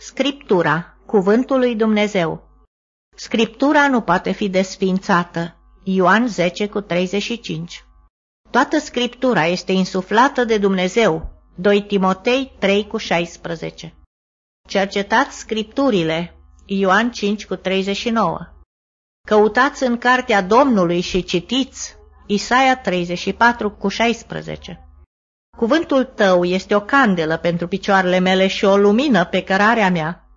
Scriptura, cuvântul lui Dumnezeu. Scriptura nu poate fi desfințată. Ioan 10 cu 35. Toată scriptura este insuflată de Dumnezeu. 2 Timotei 3 cu 16. Cercetați scripturile. Ioan 5 cu 39. Căutați în cartea Domnului și citiți. Isaia 34 cu 16. Cuvântul tău este o candelă pentru picioarele mele și o lumină pe cărarea mea.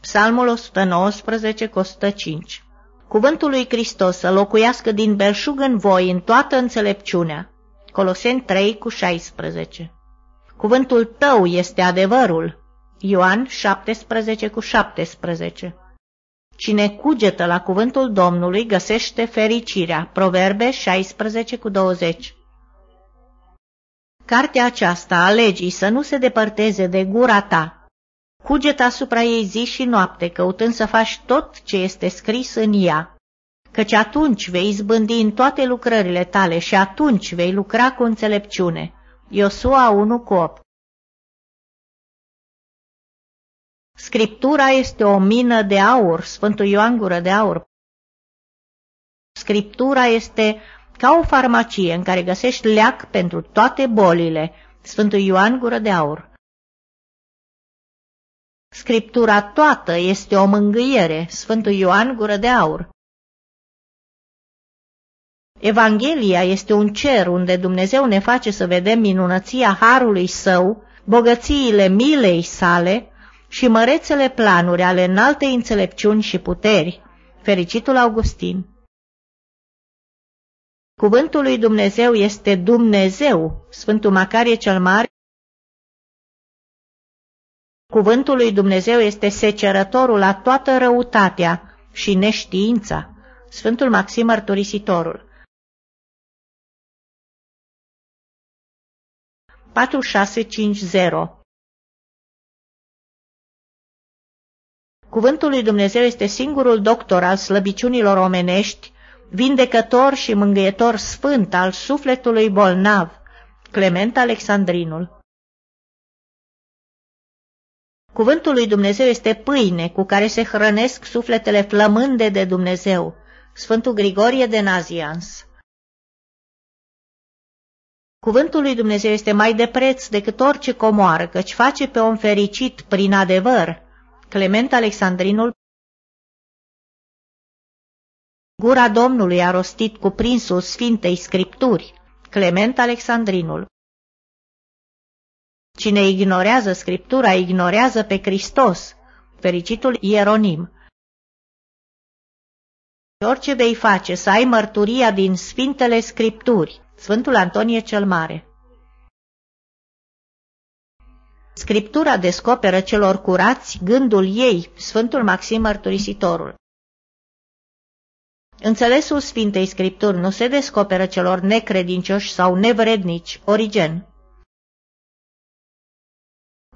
Psalmul 119 cu 105 Cuvântul lui Hristos să locuiască din belșug în voi în toată înțelepciunea. Coloseni 3 cu 16 Cuvântul tău este adevărul. Ioan 17 cu 17 Cine cugetă la cuvântul Domnului găsește fericirea. Proverbe 16 cu 20 Cartea aceasta a legii să nu se depărteze de gura ta. Cuget asupra ei zi și noapte, căutând să faci tot ce este scris în ea, căci atunci vei izbândi în toate lucrările tale și atunci vei lucra cu înțelepciune. Iosua 1 cu 8 Scriptura este o mină de aur, Sfântul Ioan Gură de Aur. Scriptura este ca o farmacie în care găsești leac pentru toate bolile, Sfântul Ioan Gură de Aur. Scriptura toată este o mângâiere, Sfântul Ioan Gură de Aur. Evanghelia este un cer unde Dumnezeu ne face să vedem minunăția Harului Său, bogățiile milei sale și mărețele planuri ale înaltei înțelepciuni și puteri. Fericitul Augustin Cuvântul lui Dumnezeu este Dumnezeu, Sfântul Macarie cel Mare. Cuvântul lui Dumnezeu este secerătorul la toată răutatea și neștiința, Sfântul Maxim Mărturisitorul. 4650 Cuvântul lui Dumnezeu este singurul doctor al slăbiciunilor omenești vindecător și mângâietor sfânt al sufletului bolnav, Clement Alexandrinul. Cuvântul lui Dumnezeu este pâine cu care se hrănesc sufletele flămânde de Dumnezeu, Sfântul Grigorie de Nazians. Cuvântul lui Dumnezeu este mai de preț decât orice comoară, căci face pe om fericit prin adevăr, Clement Alexandrinul Gura Domnului a rostit cuprinsul Sfintei Scripturi, Clement Alexandrinul. Cine ignorează Scriptura, ignorează pe Hristos, fericitul Ieronim. Orice vei face, să ai mărturia din Sfintele Scripturi, Sfântul Antonie cel Mare. Scriptura descoperă celor curați gândul ei, Sfântul Maxim Mărturisitorul. Înțelesul Sfintei Scripturi nu se descoperă celor necredincioși sau nevrednici, Origen.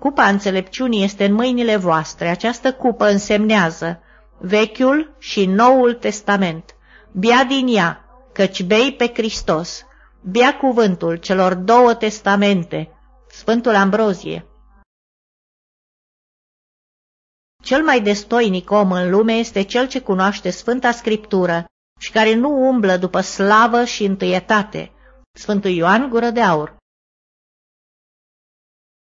Cupa înțelepciunii este în mâinile voastre. Această cupă însemnează Vechiul și Noul Testament. Bia din ea, căci bei pe Hristos. Bia cuvântul celor două testamente. Sfântul Ambrozie. Cel mai destoinic om în lume este cel ce cunoaște Sfânta Scriptură și care nu umblă după slavă și întâietate. Sfântul Ioan Gură de Aur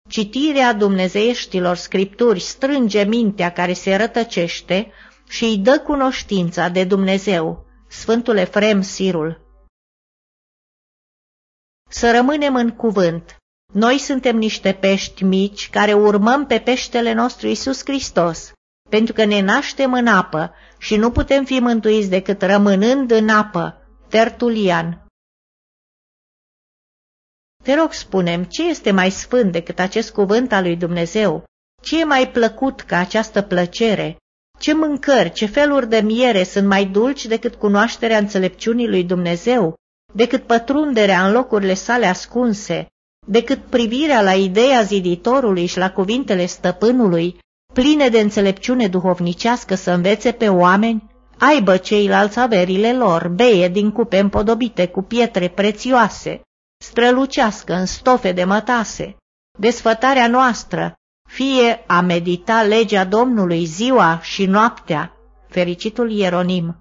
Citirea dumnezeieștilor scripturi strânge mintea care se rătăcește și îi dă cunoștința de Dumnezeu, Sfântul Efrem Sirul. Să rămânem în cuvânt. Noi suntem niște pești mici care urmăm pe peștele nostru Isus Hristos, pentru că ne naștem în apă și nu putem fi mântuiți decât rămânând în apă. Tertulian Te rog, spunem, ce este mai sfânt decât acest cuvânt al lui Dumnezeu? Ce e mai plăcut ca această plăcere? Ce mâncări, ce feluri de miere sunt mai dulci decât cunoașterea înțelepciunii lui Dumnezeu, decât pătrunderea în locurile sale ascunse, decât privirea la ideea ziditorului și la cuvintele stăpânului, pline de înțelepciune duhovnicească să învețe pe oameni, aibă ceilalți averile lor, beie din cupe împodobite cu pietre prețioase, strălucească în stofe de mătase. Desfătarea noastră fie a medita legea Domnului ziua și noaptea, fericitul Ieronim.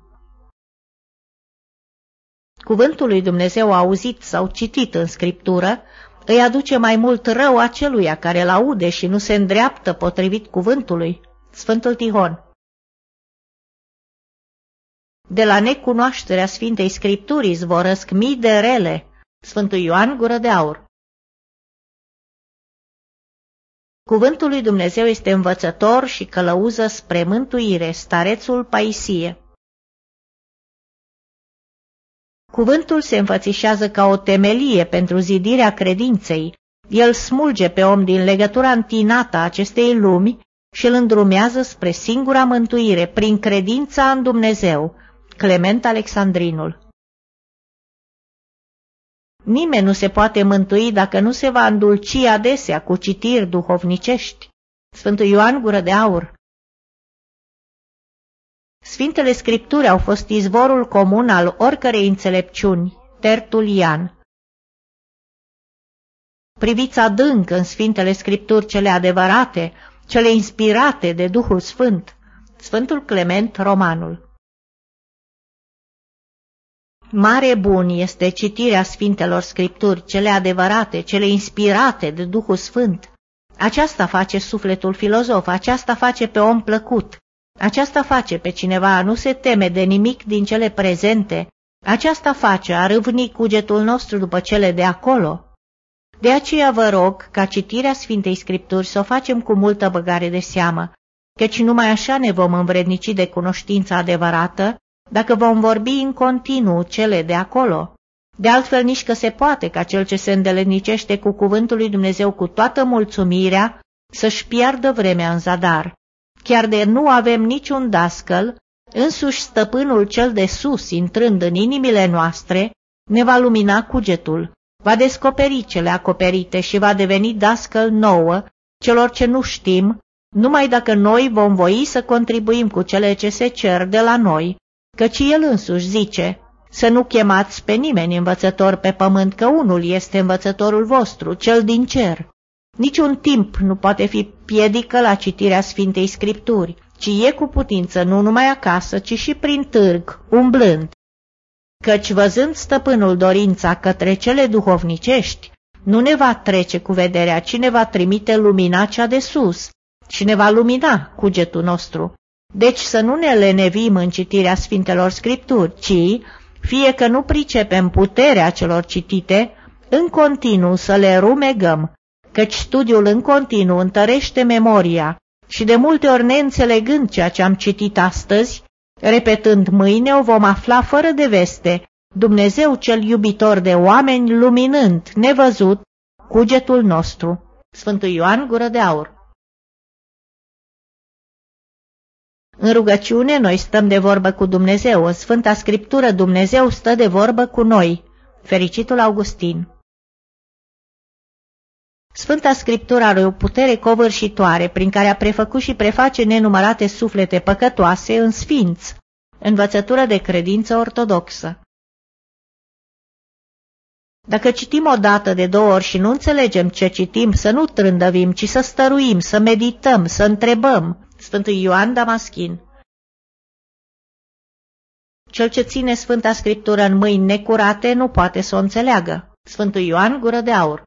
Cuvântul lui Dumnezeu auzit sau citit în Scriptură îi aduce mai mult rău aceluia care îl aude și nu se îndreaptă potrivit cuvântului. Sfântul Tihon De la necunoașterea Sfintei Scripturii zvorăsc mii de rele. Sfântul Ioan Gură de Aur Cuvântul lui Dumnezeu este învățător și călăuză spre mântuire, starețul Paisie. Cuvântul se înfățișează ca o temelie pentru zidirea credinței. El smulge pe om din legătura întinată a acestei lumi și îl îndrumează spre singura mântuire prin credința în Dumnezeu. Clement Alexandrinul Nimeni nu se poate mântui dacă nu se va îndulci adesea cu citiri duhovnicești. Sfântul Ioan Gură de Aur Sfintele Scripturi au fost izvorul comun al oricărei înțelepciuni, Tertulian. Priviți adânc în Sfintele Scripturi cele adevărate, cele inspirate de Duhul Sfânt, Sfântul Clement Romanul. Mare bun este citirea Sfintelor Scripturi, cele adevărate, cele inspirate de Duhul Sfânt. Aceasta face sufletul filozof, aceasta face pe om plăcut, aceasta face pe cineva a nu se teme de nimic din cele prezente, aceasta face a râvni cugetul nostru după cele de acolo. De aceea vă rog ca citirea Sfintei Scripturi să o facem cu multă băgare de seamă, căci numai așa ne vom învrednici de cunoștința adevărată, dacă vom vorbi în continuu cele de acolo. De altfel nici că se poate ca cel ce se îndelenicește cu cuvântul lui Dumnezeu cu toată mulțumirea să-și piardă vremea în zadar. Chiar de nu avem niciun dascăl, însuși stăpânul cel de sus, intrând în inimile noastre, ne va lumina cugetul, va descoperi cele acoperite și va deveni dascăl nouă celor ce nu știm, numai dacă noi vom voi să contribuim cu cele ce se cer de la noi, căci el însuși zice, să nu chemați pe nimeni învățător pe pământ, că unul este învățătorul vostru, cel din cer. Niciun timp nu poate fi piedică la citirea Sfintei Scripturi, ci e cu putință nu numai acasă, ci și prin târg, umblând. Căci văzând stăpânul dorința către cele duhovnicești, nu ne va trece cu vederea, ci ne va trimite lumina cea de sus și ne va lumina cugetul nostru. Deci să nu ne lenevim în citirea Sfintelor Scripturi, ci, fie că nu pricepem puterea celor citite, în continuu să le rumegăm, căci studiul în continuu întărește memoria și de multe ori neînțelegând ceea ce am citit astăzi, repetând mâine o vom afla fără de veste, Dumnezeu cel iubitor de oameni luminând, nevăzut, cugetul nostru. Sfântul Ioan Gură de Aur În rugăciune noi stăm de vorbă cu Dumnezeu, în Sfânta Scriptură Dumnezeu stă de vorbă cu noi. Fericitul Augustin Sfânta Scriptură are o putere covârșitoare prin care a prefăcut și preface nenumărate suflete păcătoase în sfinți, învățătură de credință ortodoxă. Dacă citim o dată de două ori și nu înțelegem ce citim, să nu trândăvim, ci să stăruim, să medităm, să întrebăm. Sfântul Ioan Damaschin Cel ce ține Sfânta Scriptură în mâini necurate nu poate să o înțeleagă. Sfântul Ioan Gură de Aur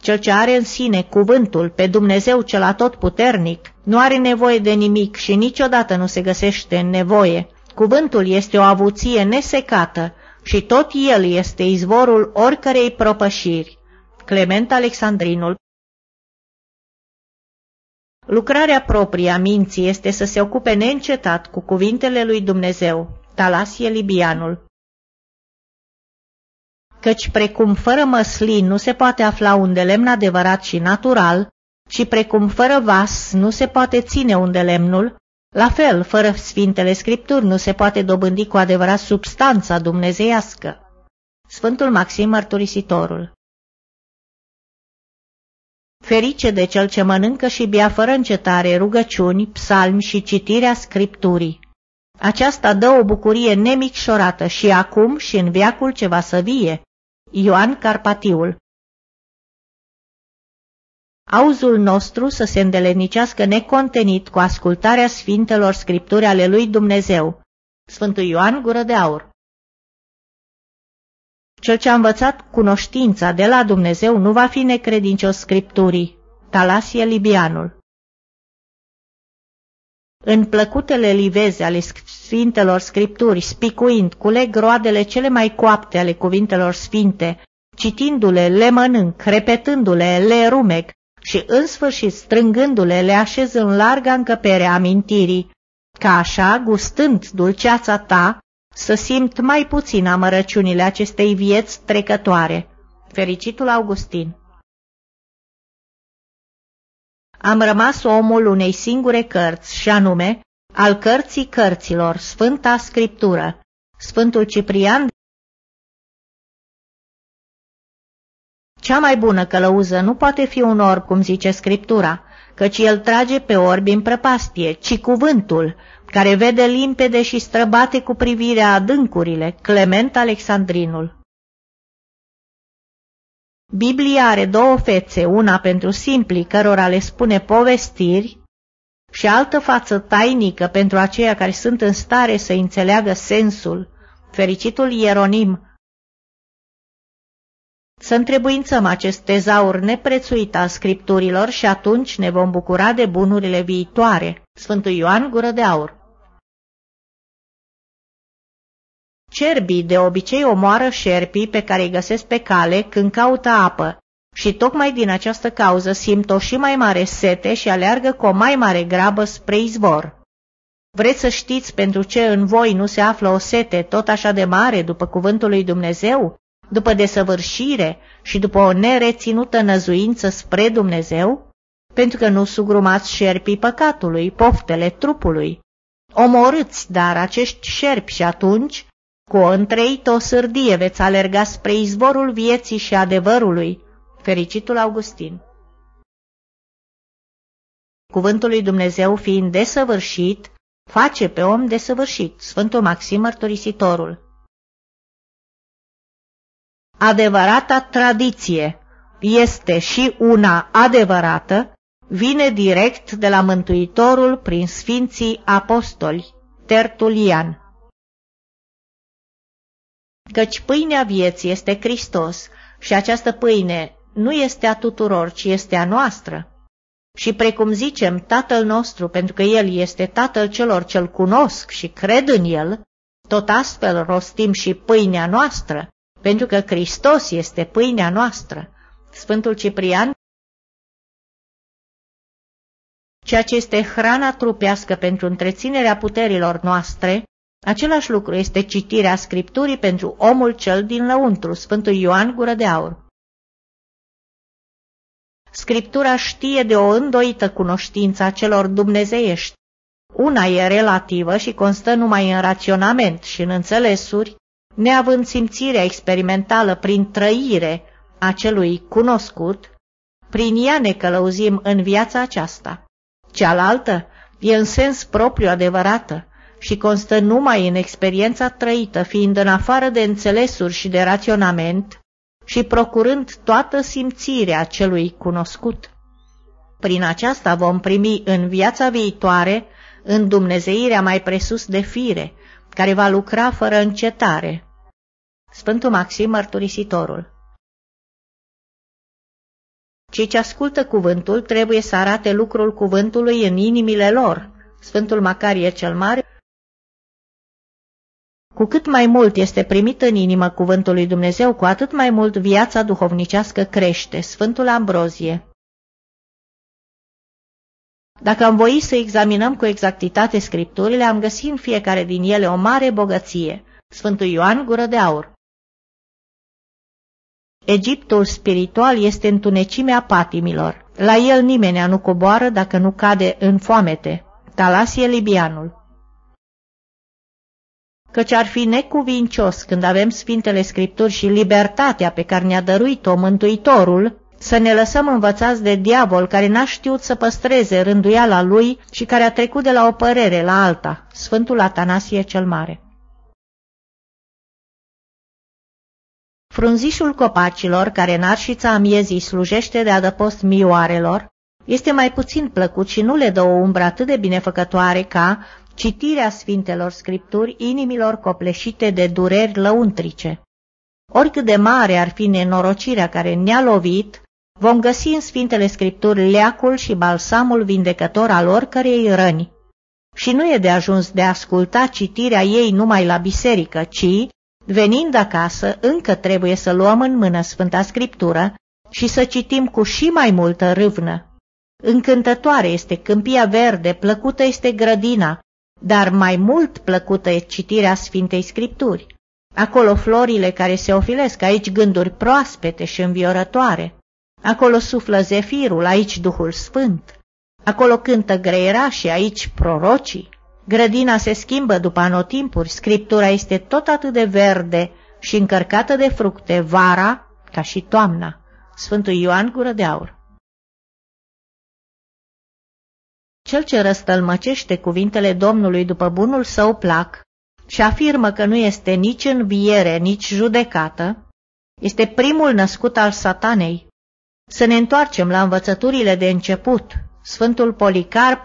cel ce are în sine cuvântul pe Dumnezeu cel atotputernic nu are nevoie de nimic și niciodată nu se găsește în nevoie. Cuvântul este o avuție nesecată și tot el este izvorul oricărei propășiri. Clement Alexandrinul Lucrarea proprie a minții este să se ocupe neîncetat cu cuvintele lui Dumnezeu. Talasie Libianul căci precum fără măslin nu se poate afla un de lemn adevărat și natural, și precum fără vas nu se poate ține un de lemnul, la fel, fără Sfintele Scripturi nu se poate dobândi cu adevărat substanța dumnezeiască. Sfântul Maxim Mărturisitorul Ferice de cel ce mănâncă și bea fără încetare rugăciuni, psalmi și citirea Scripturii. Aceasta dă o bucurie nemicșorată și acum și în viacul ce va să vie, Ioan Carpatiul auzul nostru să se îndelenicească necontenit cu ascultarea Sfintelor Scripturi ale lui Dumnezeu. Sfântul Ioan Gură de Aur Cel ce a învățat cunoștința de la Dumnezeu nu va fi necredincios Scripturii. Talasie Libianul În plăcutele liveze ale Sfintelor Scripturi, spicuind, culeg roadele cele mai coapte ale cuvintelor sfinte, citindu-le, le mănânc, repetându-le, le rumec, și în sfârșit strângându-le le așez în larga încăpere a amintirii, ca așa, gustând dulceața ta, să simt mai puțin amărăciunile acestei vieți trecătoare. Fericitul Augustin Am rămas omul unei singure cărți, și anume, al cărții cărților, Sfânta Scriptură. Sfântul Ciprian Cea mai bună călăuză nu poate fi un orb, cum zice Scriptura, căci el trage pe orbi în prăpastie, ci cuvântul, care vede limpede și străbate cu privirea adâncurile, Clement Alexandrinul. Biblia are două fețe, una pentru simpli, cărora le spune povestiri, și altă față tainică pentru aceia care sunt în stare să înțeleagă sensul. Fericitul Ieronim să întrebuințăm acest tezaur neprețuit al scripturilor și atunci ne vom bucura de bunurile viitoare. Sfântul Ioan Gură de Aur Cerbii de obicei omoară șerpii pe care îi găsesc pe cale când caută apă și tocmai din această cauză simt o și mai mare sete și aleargă cu o mai mare grabă spre izvor. Vreți să știți pentru ce în voi nu se află o sete tot așa de mare după cuvântul lui Dumnezeu? după desăvârșire și după o nereținută năzuință spre Dumnezeu? Pentru că nu sugrumați șerpii păcatului, poftele trupului. Omorâți, dar, acești șerpi și atunci, cu o întreită o sârdie veți alerga spre izvorul vieții și adevărului. Fericitul Augustin Cuvântul lui Dumnezeu fiind desăvârșit, face pe om desăvârșit, Sfântul Maxim Mărturisitorul. Adevărata tradiție este și una adevărată, vine direct de la Mântuitorul prin Sfinții Apostoli, Tertulian. Căci pâinea vieții este Hristos și această pâine nu este a tuturor, ci este a noastră. Și precum zicem Tatăl nostru, pentru că El este Tatăl celor ce-L cunosc și cred în El, tot astfel rostim și pâinea noastră, pentru că Hristos este pâinea noastră. Sfântul Ciprian ceea ce este hrana trupească pentru întreținerea puterilor noastre, același lucru este citirea Scripturii pentru omul cel din lăuntru, Sfântul Ioan Gură de Aur. Scriptura știe de o îndoită cunoștință a celor dumnezeiești. Una e relativă și constă numai în raționament și în înțelesuri, neavând simțirea experimentală prin trăire a celui cunoscut, prin ea ne călăuzim în viața aceasta. Cealaltă e în sens propriu adevărată și constă numai în experiența trăită, fiind în afară de înțelesuri și de raționament și procurând toată simțirea celui cunoscut. Prin aceasta vom primi în viața viitoare în Dumnezeirea mai presus de fire, care va lucra fără încetare, Sfântul Maxim Mărturisitorul Cei ce ascultă cuvântul trebuie să arate lucrul cuvântului în inimile lor. Sfântul Macarie cel Mare cu cât mai mult este primit în inimă cuvântul lui Dumnezeu, cu atât mai mult viața duhovnicească crește. Sfântul Ambrozie Dacă am voit să examinăm cu exactitate scripturile, am găsit în fiecare din ele o mare bogăție. Sfântul Ioan Gură de Aur Egiptul spiritual este întunecimea patimilor. La el nimeni nu coboară dacă nu cade în foamete. Talasie Libianul Căci ar fi necuvincios când avem Sfintele Scripturi și libertatea pe care ne-a dăruit-o Mântuitorul, să ne lăsăm învățați de diavol care n-a știut să păstreze rânduiala lui și care a trecut de la o părere la alta, Sfântul Atanasie cel Mare. Frunzișul copacilor, care în arșița miezii slujește de adăpost mioarelor, este mai puțin plăcut și nu le dă o umbră atât de binefăcătoare ca citirea Sfintelor Scripturi inimilor copleșite de dureri lăuntrice. Oricât de mare ar fi nenorocirea care ne-a lovit, vom găsi în Sfintele Scripturi leacul și balsamul vindecător al oricărei răni. Și nu e de ajuns de a asculta citirea ei numai la biserică, ci, venind acasă, încă trebuie să luăm în mână Sfânta Scriptură și să citim cu și mai multă râvnă. Încântătoare este câmpia verde, plăcută este grădina, dar mai mult plăcută e citirea Sfintei Scripturi. Acolo florile care se ofilesc, aici gânduri proaspete și înviorătoare. Acolo suflă zefirul, aici Duhul Sfânt. Acolo cântă greierașii, aici prorocii. Grădina se schimbă după anotimpuri, scriptura este tot atât de verde și încărcată de fructe, vara ca și toamna. Sfântul Ioan Gură de Aur Cel ce răstălmăcește cuvintele Domnului după bunul său plac și afirmă că nu este nici înviere, nici judecată, este primul născut al satanei. Să ne întoarcem la învățăturile de început. Sfântul Policarp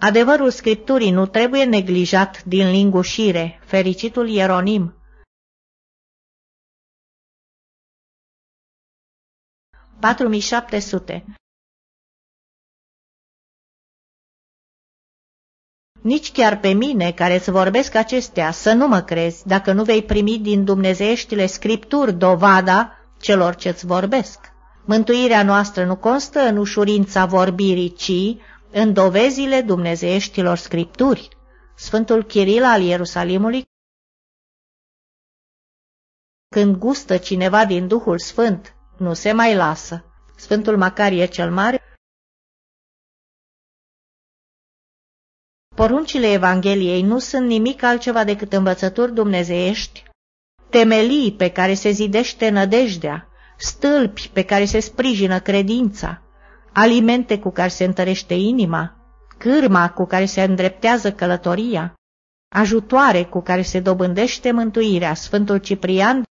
Adevărul Scripturii nu trebuie neglijat din lingușire, fericitul Ieronim. patru 4700 Nici chiar pe mine, care îți vorbesc acestea, să nu mă crezi, dacă nu vei primi din dumnezeieștile scripturi dovada celor ce-ți vorbesc. Mântuirea noastră nu constă în ușurința vorbirii, ci în dovezile dumnezeieștilor scripturi. Sfântul Chiril al Ierusalimului când gustă cineva din Duhul Sfânt, nu se mai lasă. Sfântul Macarie cel Mare Poruncile Evangheliei nu sunt nimic altceva decât învățături dumnezeiești, temelii pe care se zidește nădejdea, stâlpi pe care se sprijină credința, alimente cu care se întărește inima, cârma cu care se îndreptează călătoria, ajutoare cu care se dobândește mântuirea. Sfântul Ciprian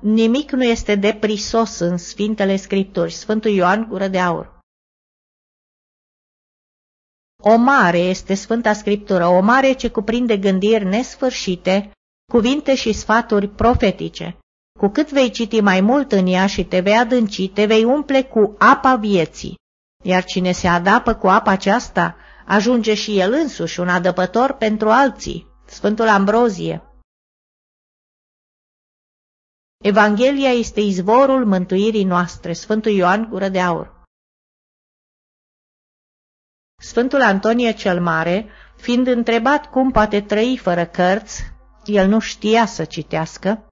Nimic nu este deprisos în Sfintele Scripturi. Sfântul Ioan Gură de Aur o mare este Sfânta Scriptură, o mare ce cuprinde gândiri nesfârșite, cuvinte și sfaturi profetice. Cu cât vei citi mai mult în ea și te vei adânci, te vei umple cu apa vieții. Iar cine se adapă cu apa aceasta, ajunge și el însuși un adăpător pentru alții. Sfântul Ambrozie Evanghelia este izvorul mântuirii noastre. Sfântul Ioan Gură de Aur Sfântul Antonie cel Mare, fiind întrebat cum poate trăi fără cărți, el nu știa să citească,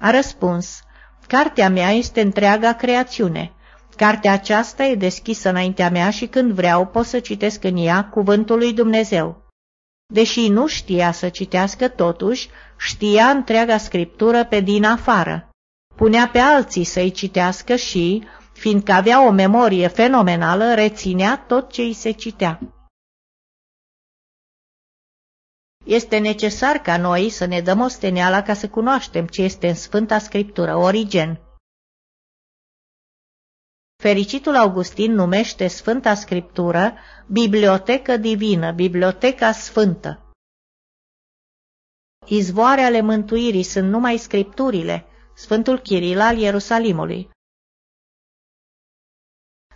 a răspuns, Cartea mea este întreaga creațiune. Cartea aceasta e deschisă înaintea mea și când vreau pot să citesc în ea cuvântul lui Dumnezeu. Deși nu știa să citească totuși, știa întreaga scriptură pe din afară. Punea pe alții să-i citească și, fiindcă avea o memorie fenomenală, reținea tot ce îi se citea. Este necesar ca noi să ne dăm osteneala ca să cunoaștem ce este în Sfânta Scriptură, Origen. Fericitul Augustin numește Sfânta Scriptură Bibliotecă Divină, Biblioteca Sfântă. Izvoare ale mântuirii sunt numai scripturile, Sfântul Chiril al Ierusalimului.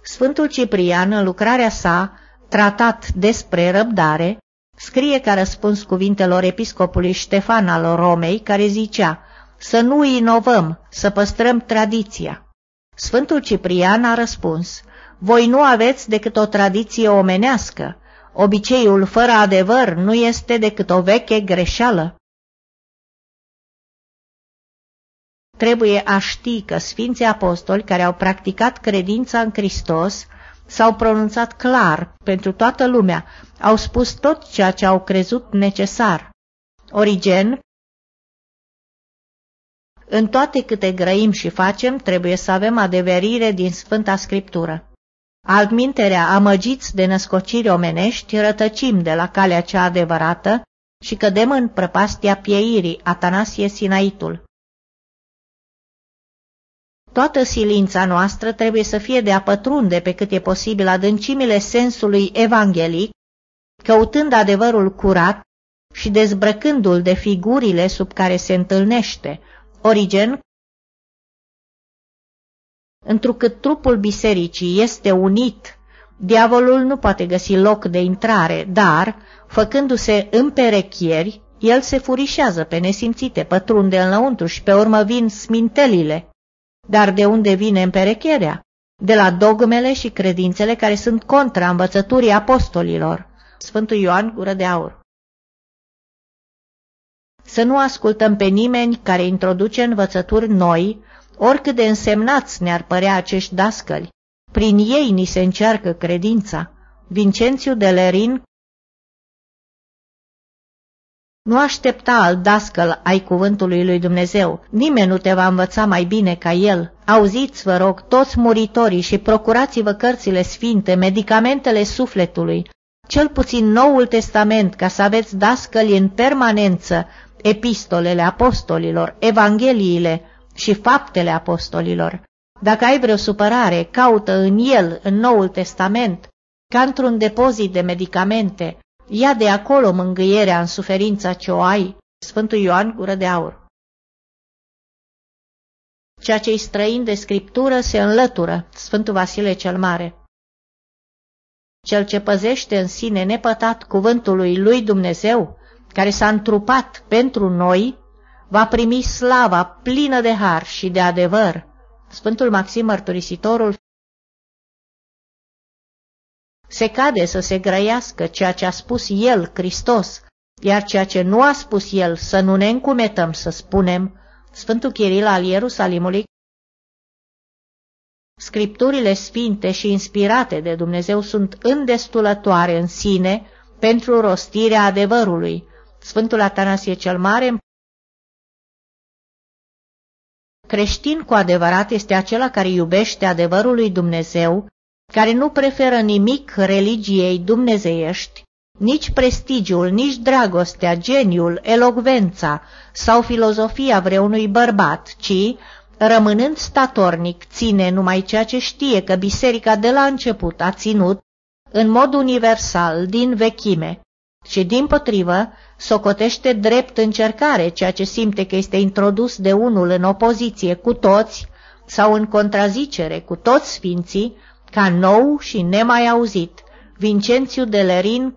Sfântul Ciprian, în lucrarea sa, tratat despre răbdare, scrie ca răspuns cuvintelor episcopului Ștefan al Romei, care zicea, să nu inovăm, să păstrăm tradiția. Sfântul Ciprian a răspuns, voi nu aveți decât o tradiție omenească, obiceiul fără adevăr nu este decât o veche greșeală. Trebuie a ști că Sfinții Apostoli care au practicat credința în Hristos s-au pronunțat clar pentru toată lumea, au spus tot ceea ce au crezut necesar. Origen În toate câte grăim și facem, trebuie să avem adeverire din Sfânta Scriptură. Altminterea, amăgiți de născociri omenești, rătăcim de la calea cea adevărată și cădem în prăpastia pieirii, Atanasie Sinaitul. Toată silința noastră trebuie să fie de a pătrunde pe cât e posibil adâncimile sensului evanghelic, căutând adevărul curat și dezbrăcându-l de figurile sub care se întâlnește. Origen Întrucât trupul bisericii este unit, diavolul nu poate găsi loc de intrare, dar, făcându-se împerechieri, el se furișează pe nesimțite, pătrunde înăuntru și pe urmă vin smintelile. Dar de unde vine împerecherea? De la dogmele și credințele care sunt contra învățăturii apostolilor. Sfântul Ioan, gură de aur. Să nu ascultăm pe nimeni care introduce învățături noi, oricât de însemnați ne-ar părea acești dascăli. Prin ei ni se încearcă credința. Vincențiu de Lerin Nu aștepta al dascăl ai cuvântului lui Dumnezeu. Nimeni nu te va învăța mai bine ca el. Auziți, vă rog, toți muritorii și procurați-vă cărțile sfinte, medicamentele sufletului, cel puțin Noul Testament, ca să aveți dascăli în permanență, epistolele apostolilor, evangheliile și faptele apostolilor. Dacă ai vreo supărare, caută în el, în Noul Testament, ca într-un depozit de medicamente, Ia de acolo mângâierea în suferința ce o ai, Sfântul Ioan Gură de Aur. Ceea ce-i străin de scriptură se înlătură, Sfântul Vasile cel Mare. Cel ce păzește în sine nepătat cuvântului lui Dumnezeu, care s-a întrupat pentru noi, va primi slava plină de har și de adevăr. Sfântul Maxim Mărturisitorul se cade să se grăiască ceea ce a spus El, Hristos, iar ceea ce nu a spus El să nu ne încumetăm să spunem, Sfântul Chiril al Ierusalimului, Scripturile sfinte și inspirate de Dumnezeu sunt îndestulătoare în sine pentru rostirea adevărului. Sfântul Atanasie cel Mare Creștin cu adevărat este acela care iubește adevărul lui Dumnezeu care nu preferă nimic religiei dumnezeiești, nici prestigiul, nici dragostea, geniul, elogvența sau filozofia vreunui bărbat, ci, rămânând statornic, ține numai ceea ce știe că biserica de la început a ținut, în mod universal, din vechime, și, din potrivă, socotește drept încercare ceea ce simte că este introdus de unul în opoziție cu toți sau în contrazicere cu toți sfinții, ca nou și nemai auzit, Vincențiu de Lerin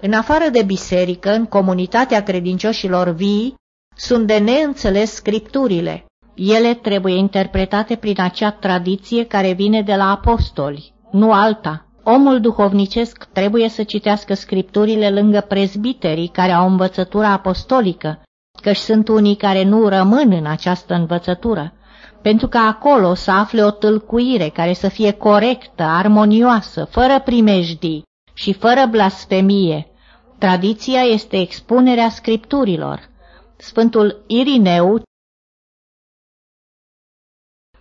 În afară de biserică, în comunitatea credincioșilor vii, sunt de neînțeles scripturile. Ele trebuie interpretate prin acea tradiție care vine de la apostoli, nu alta. Omul duhovnicesc trebuie să citească scripturile lângă prezbiterii care au învățătura apostolică, căci sunt unii care nu rămân în această învățătură pentru că acolo să afle o tâlcuire care să fie corectă, armonioasă, fără primejdii și fără blasfemie. Tradiția este expunerea scripturilor. Sfântul Irineu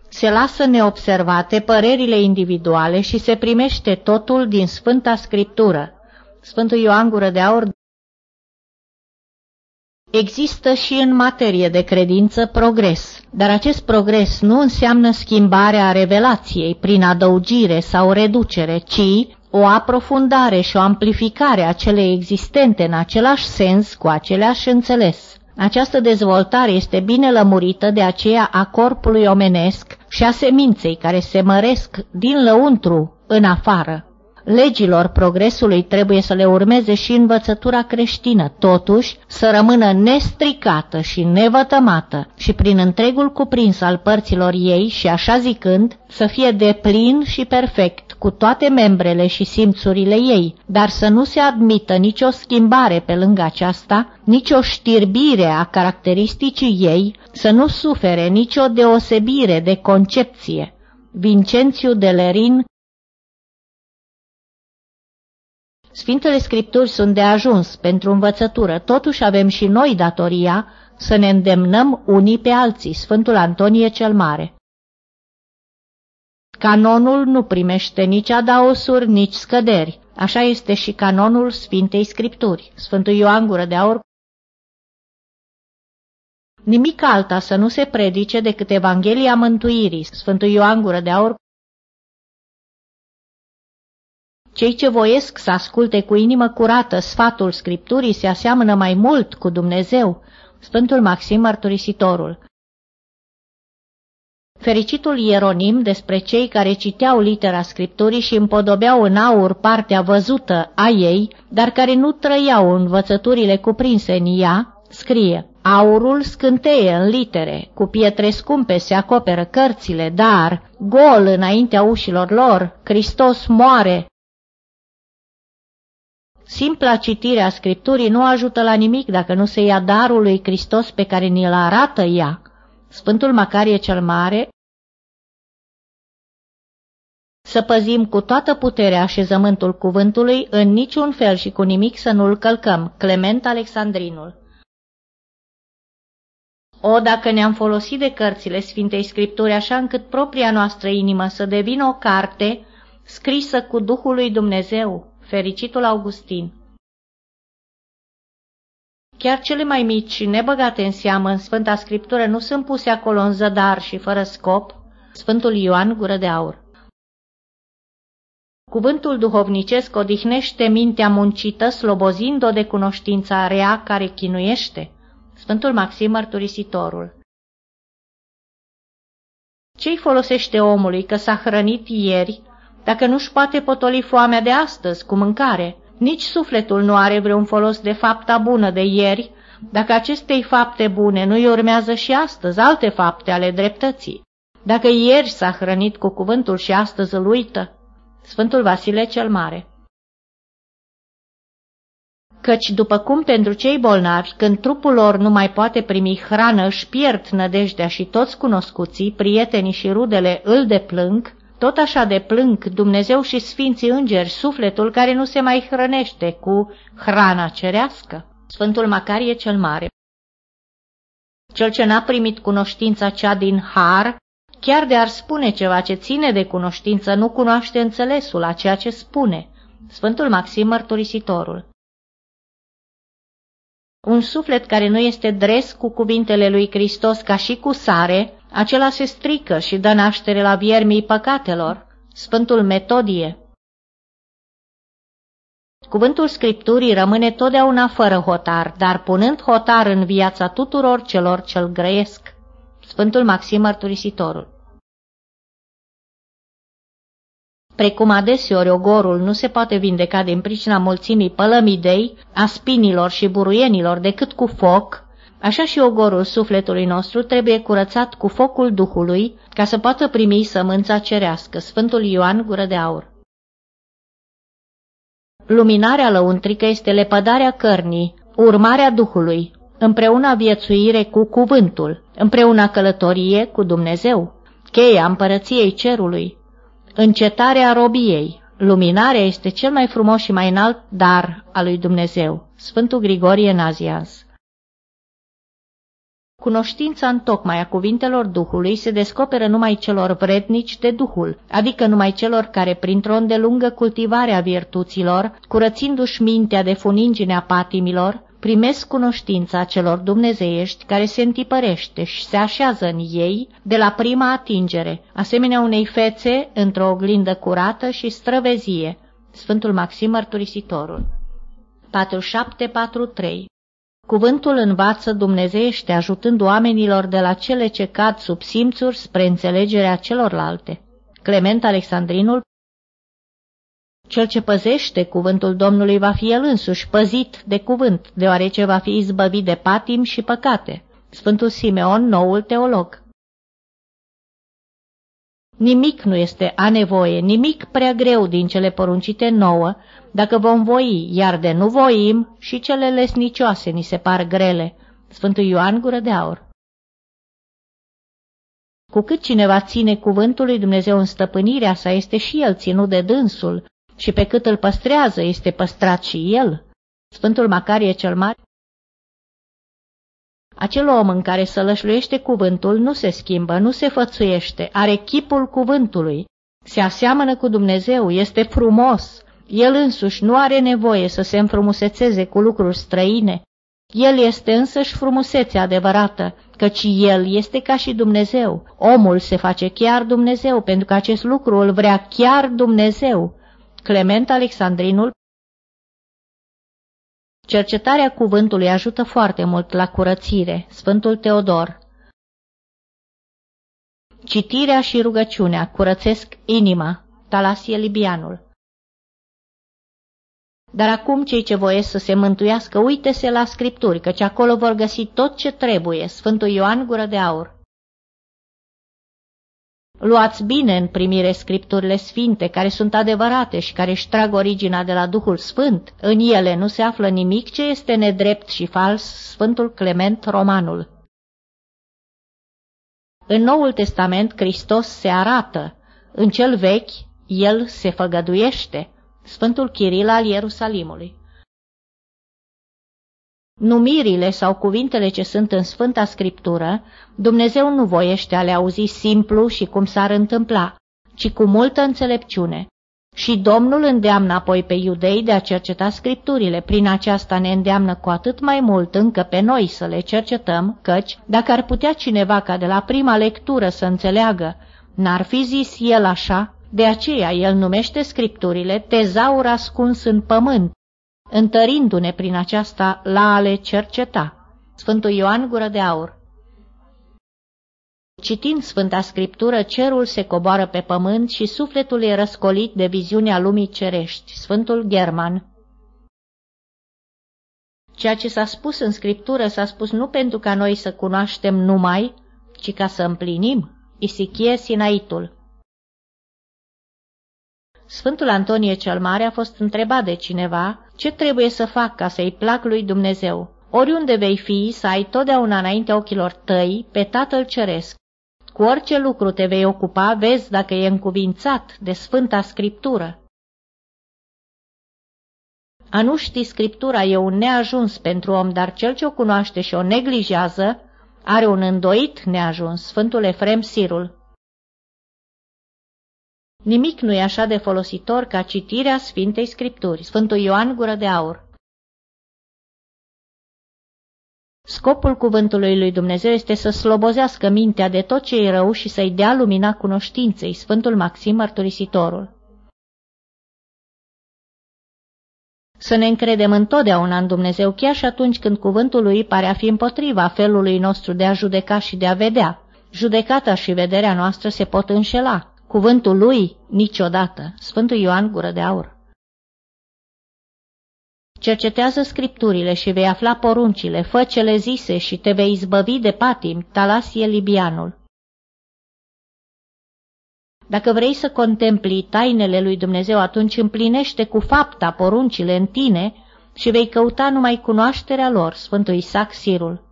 se lasă neobservate părerile individuale și se primește totul din Sfânta Scriptură. Sfântul Ioan Gură de Aur Există și în materie de credință progres, dar acest progres nu înseamnă schimbarea revelației prin adăugire sau reducere, ci o aprofundare și o amplificare a celei existente în același sens cu aceleași înțeles. Această dezvoltare este bine lămurită de aceea a corpului omenesc și a seminței care se măresc din lăuntru în afară. Legilor progresului trebuie să le urmeze și învățătura creștină, totuși să rămână nestricată și nevătămată și prin întregul cuprins al părților ei și așa zicând să fie de plin și perfect cu toate membrele și simțurile ei, dar să nu se admită nicio schimbare pe lângă aceasta, nicio știrbire a caracteristicii ei, să nu sufere nicio deosebire de concepție. Vincențiu de Lerin Sfintele Scripturi sunt de ajuns pentru învățătură, totuși avem și noi datoria să ne îndemnăm unii pe alții, Sfântul Antonie cel Mare. Canonul nu primește nici adaosuri, nici scăderi. Așa este și canonul Sfintei Scripturi. Sfântul Ioan Gură de Aur Nimic alta să nu se predice decât Evanghelia Mântuirii, Sfântul Ioan Gură de Aur. Cei ce voiesc să asculte cu inimă curată sfatul Scripturii se aseamănă mai mult cu Dumnezeu, Sfântul Maxim Mărturisitorul. Fericitul Ieronim despre cei care citeau litera Scripturii și împodobeau în aur partea văzută a ei, dar care nu trăiau învățăturile cuprinse în ea, scrie Aurul scânteie în litere, cu pietre scumpe se acoperă cărțile, dar, gol înaintea ușilor lor, Hristos moare. Simpla citire a Scripturii nu ajută la nimic dacă nu se ia darul lui Hristos pe care ni-l arată ea. Sfântul Macarie cel Mare să păzim cu toată puterea așezământul cuvântului, în niciun fel și cu nimic să nu-l călcăm. Clement Alexandrinul o, dacă ne-am folosit de cărțile Sfintei Scripturi așa încât propria noastră inimă să devină o carte scrisă cu Duhul lui Dumnezeu, fericitul Augustin. Chiar cele mai mici și nebăgate în seamă în Sfânta Scriptură nu sunt puse acolo în zădar și fără scop, Sfântul Ioan Gură de Aur. Cuvântul duhovnicesc odihnește mintea muncită, slobozind-o de cunoștința rea care chinuiește. Sfântul Maxim Mărturisitorul Ce-i folosește omului că s-a hrănit ieri, dacă nu-și poate potoli foamea de astăzi cu mâncare? Nici sufletul nu are vreun folos de fapta bună de ieri, dacă acestei fapte bune nu-i urmează și astăzi alte fapte ale dreptății. Dacă ieri s-a hrănit cu cuvântul și astăzi îl uită, Sfântul Vasile cel Mare căci după cum pentru cei bolnavi, când trupul lor nu mai poate primi hrană, își pierd nădejdea și toți cunoscuții, prietenii și rudele îl deplâng, tot așa deplâng Dumnezeu și Sfinții Îngeri sufletul care nu se mai hrănește cu hrana cerească. Sfântul Macarie cel Mare Cel ce n-a primit cunoștința cea din har, chiar de ar spune ceva ce ține de cunoștință, nu cunoaște înțelesul a ceea ce spune. Sfântul Maxim Mărturisitorul un suflet care nu este dres cu cuvintele lui Hristos ca și cu sare, acela se strică și dă naștere la viermii păcatelor. Sfântul Metodie Cuvântul Scripturii rămâne totdeauna fără hotar, dar punând hotar în viața tuturor celor ce-l grăiesc. Sfântul Maxim Mărturisitorul Precum adeseori ogorul nu se poate vindeca din pricina mulțimii pălămidei, a spinilor și buruienilor decât cu foc, așa și ogorul sufletului nostru trebuie curățat cu focul Duhului ca să poată primi sămânța cerească. Sfântul Ioan Gură de Aur Luminarea lăuntrică este lepădarea cărnii, urmarea Duhului, împreună viețuire cu cuvântul, împreună călătorie cu Dumnezeu, cheia împărăției cerului, Încetarea robiei. Luminarea este cel mai frumos și mai înalt dar al lui Dumnezeu. Sfântul Grigorie Nazians Cunoștința întocmai a cuvintelor Duhului se descoperă numai celor vrednici de Duhul, adică numai celor care, printr-o îndelungă cultivare a virtuților, curățindu-și mintea de funinginea patimilor, primesc cunoștința celor dumnezeiești care se întipărește și se așează în ei de la prima atingere, asemenea unei fețe într-o oglindă curată și străvezie. Sfântul Maxim Mărturisitorul 4743 Cuvântul învață dumnezeiește, ajutând oamenilor de la cele ce cad sub simțuri spre înțelegerea celorlalte. Clement Alexandrinul cel ce păzește cuvântul Domnului va fi el însuși păzit de cuvânt, deoarece va fi izbăvit de patim și păcate. Sfântul Simeon, noul teolog. Nimic nu este a nevoie, nimic prea greu din cele poruncite nouă, dacă vom voi, iar de nu voim, și cele lesnicioase ni se par grele. Sfântul Ioan Gură de Aur Cu cât cineva ține cuvântul lui Dumnezeu în stăpânirea sa, este și el ținut de dânsul, și pe cât îl păstrează este păstrat și el. Sfântul Macarie cel Mare acel om în care sălășluiește cuvântul nu se schimbă, nu se fățuiește, are chipul cuvântului, se aseamănă cu Dumnezeu, este frumos, El însuși nu are nevoie să se înfrumusețeze cu lucruri străine. El este însăși frumusețea adevărată, căci El este ca și Dumnezeu. Omul se face chiar Dumnezeu, pentru că acest lucru îl vrea chiar Dumnezeu. Clement Alexandrinul Cercetarea cuvântului ajută foarte mult la curățire. Sfântul Teodor Citirea și rugăciunea curățesc inima. Talasie Libianul dar acum cei ce voiesc să se mântuiască, uite-se la Scripturi, căci acolo vor găsi tot ce trebuie. Sfântul Ioan Gură de Aur Luați bine în primire Scripturile Sfinte, care sunt adevărate și care își trag originea de la Duhul Sfânt. În ele nu se află nimic ce este nedrept și fals, Sfântul Clement Romanul. În Noul Testament Hristos se arată, în cel vechi El se făgăduiește. Sfântul Chiril al Ierusalimului. Numirile sau cuvintele ce sunt în Sfânta Scriptură, Dumnezeu nu voiește a le auzi simplu și cum s-ar întâmpla, ci cu multă înțelepciune. Și Domnul îndeamnă apoi pe iudei de a cerceta Scripturile, prin aceasta ne îndeamnă cu atât mai mult încă pe noi să le cercetăm, căci, dacă ar putea cineva ca de la prima lectură să înțeleagă, n-ar fi zis el așa, de aceea el numește scripturile tezaur ascuns în pământ, întărindu-ne prin aceasta la a le cerceta. Sfântul Ioan Gură de Aur Citind Sfânta Scriptură, cerul se coboară pe pământ și sufletul e răscolit de viziunea lumii cerești. Sfântul German Ceea ce s-a spus în Scriptură s-a spus nu pentru ca noi să cunoaștem numai, ci ca să împlinim. Isichie Sinaitul Sfântul Antonie cel Mare a fost întrebat de cineva ce trebuie să fac ca să-i plac lui Dumnezeu. Oriunde vei fi, să ai totdeauna înainte ochilor tăi pe Tatăl Ceresc. Cu orice lucru te vei ocupa, vezi dacă e încuvințat de Sfânta Scriptură. A nu ști Scriptura e un neajuns pentru om, dar cel ce o cunoaște și o neglijează are un îndoit neajuns, Sfântul Efrem Sirul. Nimic nu e așa de folositor ca citirea Sfintei Scripturi. Sfântul Ioan Gură de Aur Scopul cuvântului lui Dumnezeu este să slobozească mintea de tot ce e rău și să-i dea lumina cunoștinței, Sfântul Maxim Mărturisitorul. Să ne încredem întotdeauna în Dumnezeu, chiar și atunci când cuvântul lui pare a fi împotriva felului nostru de a judeca și de a vedea. Judecata și vederea noastră se pot înșela. Cuvântul lui niciodată. Sfântul Ioan Gură de Aur Cercetează scripturile și vei afla poruncile, fă cele zise și te vei izbăvi de patim, Talasie Libianul. Dacă vrei să contempli tainele lui Dumnezeu, atunci împlinește cu fapta poruncile în tine și vei căuta numai cunoașterea lor, Sfântul Isaac Sirul.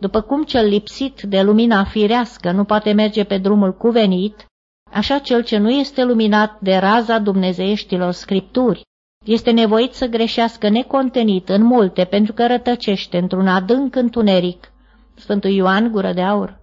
După cum cel lipsit de lumina firească nu poate merge pe drumul cuvenit, așa cel ce nu este luminat de raza dumnezeieștilor scripturi este nevoit să greșească necontenit în multe pentru că rătăcește într-un adânc întuneric. Sfântul Ioan Gură de Aur.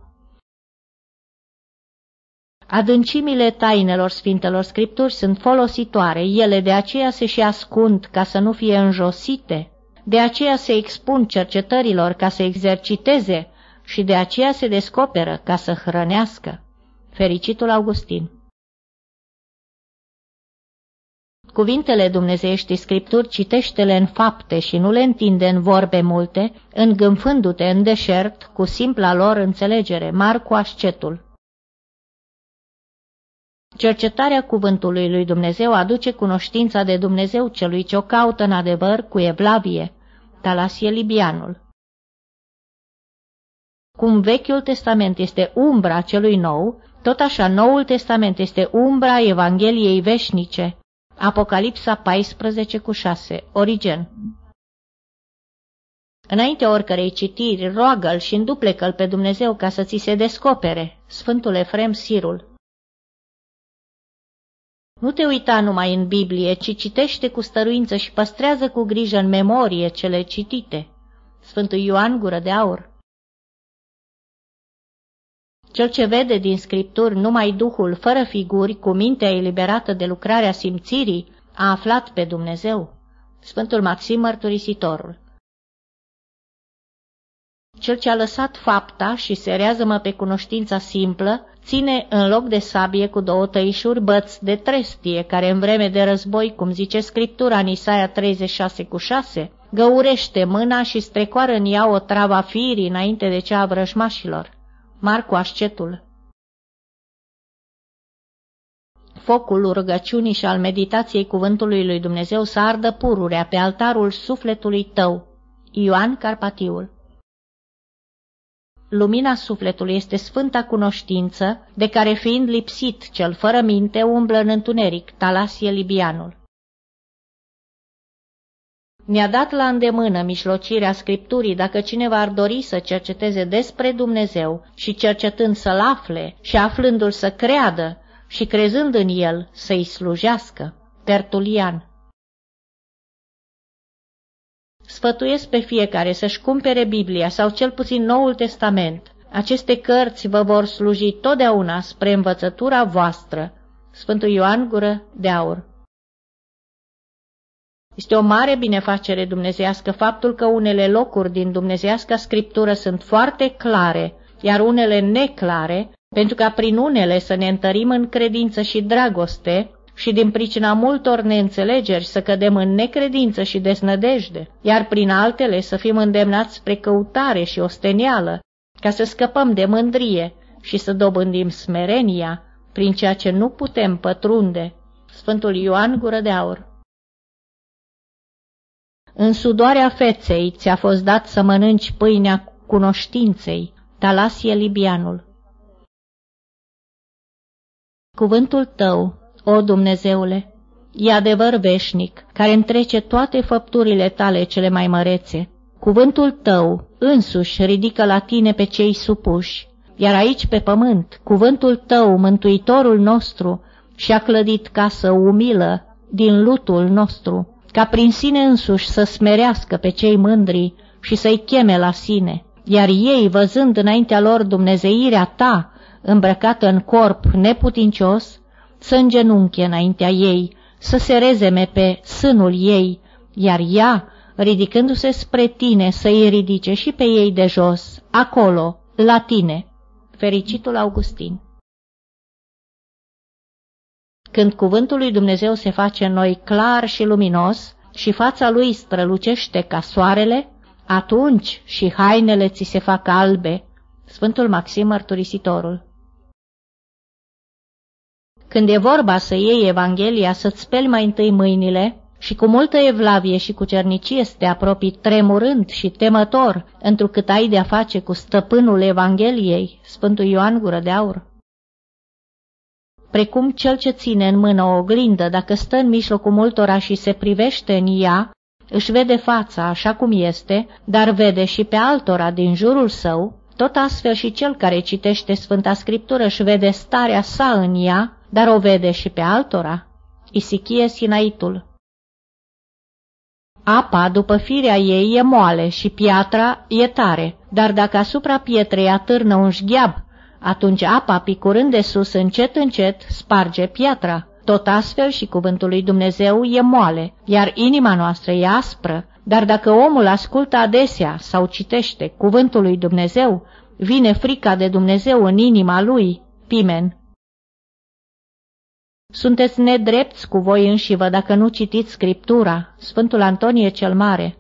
Adâncimile tainelor Sfintelor Scripturi sunt folositoare, ele de aceea se și ascund ca să nu fie înjosite de aceea se expun cercetărilor ca să exerciteze și de aceea se descoperă ca să hrănească. Fericitul Augustin Cuvintele dumnezeiești scripturi citește-le în fapte și nu le întinde în vorbe multe, îngânfându-te în deșert cu simpla lor înțelegere, Marcu Ascetul. Cercetarea cuvântului lui Dumnezeu aduce cunoștința de Dumnezeu celui ce o caută în adevăr cu evlavie, Talasie Libianul. Cum Vechiul Testament este umbra celui nou, tot așa Noul Testament este umbra Evangheliei veșnice. Apocalipsa 14 cu 6, Origen. Înainte oricărei citiri, roagă-l și înduplecă-l pe Dumnezeu ca să ți se descopere, Sfântul Efrem Sirul. Nu te uita numai în Biblie, ci citește cu stăruință și păstrează cu grijă în memorie cele citite. Sfântul Ioan Gură de Aur Cel ce vede din scripturi numai Duhul fără figuri, cu mintea eliberată de lucrarea simțirii, a aflat pe Dumnezeu. Sfântul Maxim Mărturisitorul Cel ce a lăsat fapta și se rează-mă pe cunoștința simplă, ține în loc de sabie cu două tăișuri băți de trestie, care în vreme de război, cum zice Scriptura în Isaia 36 cu 6, găurește mâna și strecoară în ea o travă firii înainte de cea a vrăjmașilor. Marcu Ascetul Focul rugăciunii și al meditației cuvântului lui Dumnezeu să ardă pururea pe altarul sufletului tău. Ioan Carpatiul Lumina sufletului este sfânta cunoștință, de care fiind lipsit cel fără minte umblă în întuneric, Talasie Libianul. Mi-a dat la îndemână mișlocirea Scripturii dacă cineva ar dori să cerceteze despre Dumnezeu și cercetând să-L afle și aflându-L să creadă și crezând în El să-i slujească. Tertulian Sfătuiesc pe fiecare să-și cumpere Biblia sau cel puțin Noul Testament. Aceste cărți vă vor sluji totdeauna spre învățătura voastră. Sfântul Ioan Gură de Aur Este o mare binefacere dumnezească faptul că unele locuri din dumnezească scriptură sunt foarte clare, iar unele neclare, pentru ca prin unele să ne întărim în credință și dragoste, și din pricina multor neînțelegeri să cădem în necredință și desnădejde, iar prin altele să fim îndemnați spre căutare și ostenială, ca să scăpăm de mândrie și să dobândim smerenia prin ceea ce nu putem pătrunde. Sfântul Ioan Gură de Aur În sudoarea feței ți-a fost dat să mănânci pâinea cunoștinței, Talasie Libianul. Cuvântul tău o Dumnezeule, e adevăr veșnic, care întrece toate făpturile tale cele mai mărețe. Cuvântul tău însuși ridică la tine pe cei supuși, iar aici pe pământ, cuvântul tău, mântuitorul nostru, și-a clădit casă umilă din lutul nostru, ca prin sine însuși să smerească pe cei mândri și să-i cheme la sine, iar ei, văzând înaintea lor dumnezeirea ta, îmbrăcată în corp neputincios, să îngenunche înaintea ei, să se rezeme pe sânul ei, iar ea, ridicându-se spre tine, să îi ridice și pe ei de jos, acolo, la tine. Fericitul Augustin Când cuvântul lui Dumnezeu se face în noi clar și luminos și fața lui strălucește ca soarele, atunci și hainele ți se fac albe. Sfântul Maxim Mărturisitorul când e vorba să iei Evanghelia, să-ți speli mai întâi mâinile și cu multă evlavie și cu cernicie să te apropii tremurând și temător, întrucât ai de-a face cu stăpânul Evangheliei, Sfântul Ioan Gură de Aur. Precum cel ce ține în mână o oglindă, dacă stă în mijlocul multora și se privește în ea, își vede fața așa cum este, dar vede și pe altora din jurul său, tot astfel și cel care citește Sfânta Scriptură își vede starea sa în ea, dar o vede și pe altora. Isichie Sinaitul Apa, după firea ei, e moale și piatra e tare, dar dacă asupra pietrei atârnă un șgheab, atunci apa, picurând de sus încet încet, sparge piatra. Tot astfel și cuvântul lui Dumnezeu e moale, iar inima noastră e aspră, dar dacă omul ascultă adesea sau citește cuvântul lui Dumnezeu, vine frica de Dumnezeu în inima lui. Pimen sunteți nedrepți cu voi înșivă dacă nu citiți Scriptura, Sfântul Antonie cel Mare.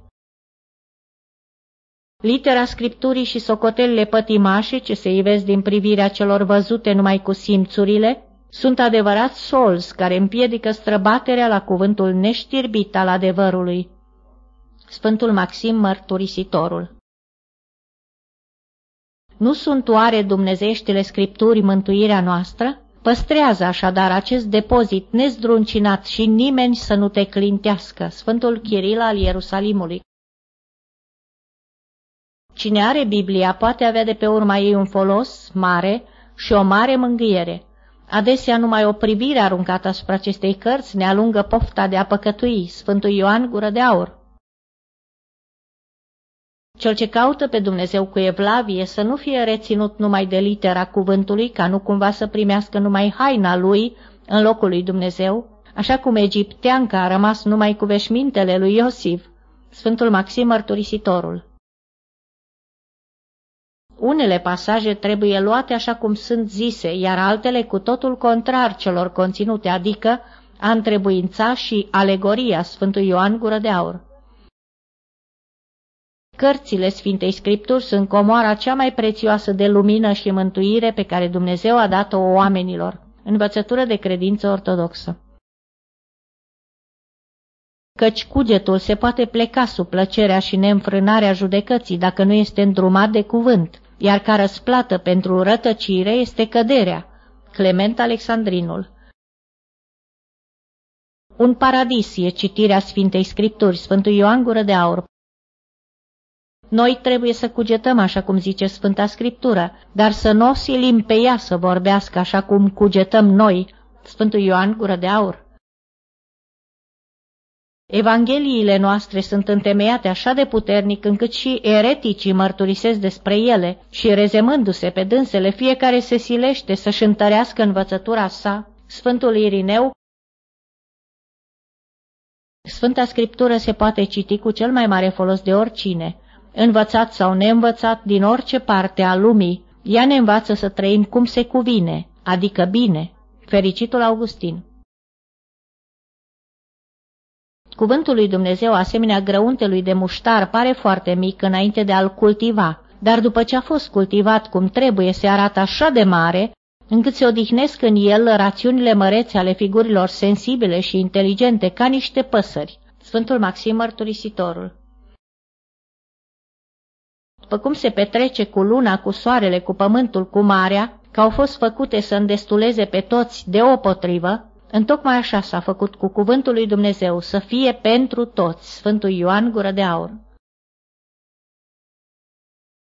Litera Scripturii și socotelele pătimașe ce se ivesc din privirea celor văzute numai cu simțurile, sunt adevărați solzi care împiedică străbaterea la cuvântul neștirbit al adevărului. Sfântul Maxim Mărturisitorul Nu sunt oare dumnezeieștile Scripturii mântuirea noastră? Păstrează așadar acest depozit nezdruncinat și nimeni să nu te clintească. Sfântul Chiril al Ierusalimului. Cine are Biblia poate avea de pe urma ei un folos mare și o mare mângâiere. Adesea numai o privire aruncată asupra acestei cărți ne alungă pofta de a păcătui. Sfântul Ioan Gură de Aur. Cel ce caută pe Dumnezeu cu evlavie să nu fie reținut numai de litera cuvântului, ca nu cumva să primească numai haina lui în locul lui Dumnezeu, așa cum egipteanca a rămas numai cu veșmintele lui Iosif, Sfântul Maxim Mărturisitorul. Unele pasaje trebuie luate așa cum sunt zise, iar altele cu totul contrar celor conținute, adică a întrebuința și alegoria Sfântul Ioan Gură de Aur. Cărțile Sfintei Scripturi sunt comoara cea mai prețioasă de lumină și mântuire pe care Dumnezeu a dat-o oamenilor, învățătură de credință ortodoxă. Căci cugetul se poate pleca sub plăcerea și neînfrânarea judecății dacă nu este îndrumat de cuvânt, iar ca răsplată pentru rătăcire este căderea. Clement Alexandrinul Un paradis e citirea Sfintei Scripturi, Sfântul Ioan Gură de Aur. Noi trebuie să cugetăm așa cum zice Sfânta Scriptură, dar să nu o silim pe ea să vorbească așa cum cugetăm noi, Sfântul Ioan Gură de Aur. Evangheliile noastre sunt întemeiate așa de puternic încât și ereticii mărturisesc despre ele și rezemându-se pe dânsele, fiecare se silește să-și întărească învățătura sa. Sfântul Irineu Sfânta Scriptură se poate citi cu cel mai mare folos de oricine, învățat sau neînvățat din orice parte a lumii, ea ne învață să trăim cum se cuvine, adică bine. Fericitul Augustin Cuvântul lui Dumnezeu, asemenea grăuntelui de muștar, pare foarte mic înainte de a-l cultiva, dar după ce a fost cultivat cum trebuie, se arată așa de mare, încât se odihnesc în el rațiunile mărețe ale figurilor sensibile și inteligente, ca niște păsări. Sfântul Maxim Mărturisitorul După cum se petrece cu luna, cu soarele, cu pământul, cu marea, că au fost făcute să îndestuleze pe toți deopotrivă, Întocmai așa s-a făcut cu cuvântul lui Dumnezeu, să fie pentru toți, Sfântul Ioan Gură de Aur.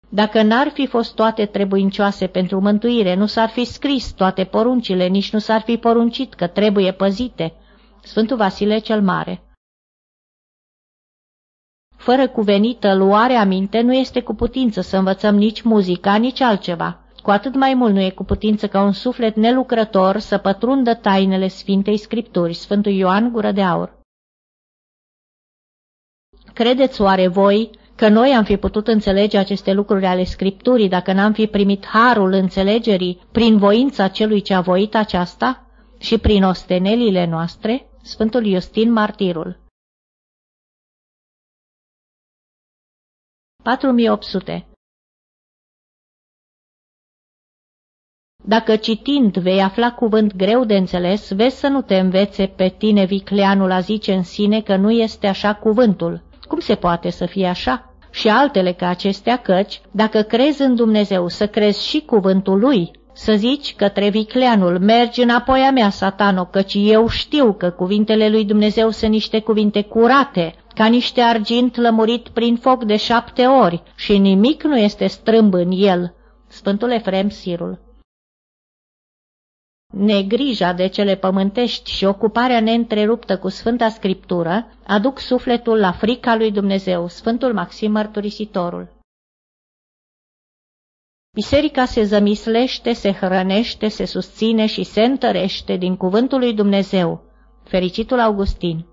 Dacă n-ar fi fost toate trebuincioase pentru mântuire, nu s-ar fi scris toate poruncile, nici nu s-ar fi poruncit că trebuie păzite. Sfântul Vasile cel Mare Fără cuvenită luare aminte, nu este cu putință să învățăm nici muzica, nici altceva. Cu atât mai mult nu e cu putință ca un suflet nelucrător să pătrundă tainele Sfintei Scripturi, Sfântul Ioan Gură de Aur. Credeți oare voi că noi am fi putut înțelege aceste lucruri ale Scripturii dacă n-am fi primit harul înțelegerii prin voința celui ce a voit aceasta și prin ostenelile noastre? Sfântul Iustin Martirul 4800 Dacă citind vei afla cuvânt greu de înțeles, vezi să nu te învețe pe tine vicleanul a zice în sine că nu este așa cuvântul. Cum se poate să fie așa? Și altele ca acestea căci, dacă crezi în Dumnezeu, să crezi și cuvântul lui, să zici către vicleanul, mergi înapoi a mea, satano, căci eu știu că cuvintele lui Dumnezeu sunt niște cuvinte curate, ca niște argint lămurit prin foc de șapte ori și nimic nu este strâmb în el. Sfântul Efrem Sirul Negrija de cele pământești și ocuparea neîntreruptă cu Sfânta Scriptură aduc sufletul la frica lui Dumnezeu, Sfântul Maxim Mărturisitorul. Biserica se zămislește, se hrănește, se susține și se întărește din cuvântul lui Dumnezeu, fericitul Augustin.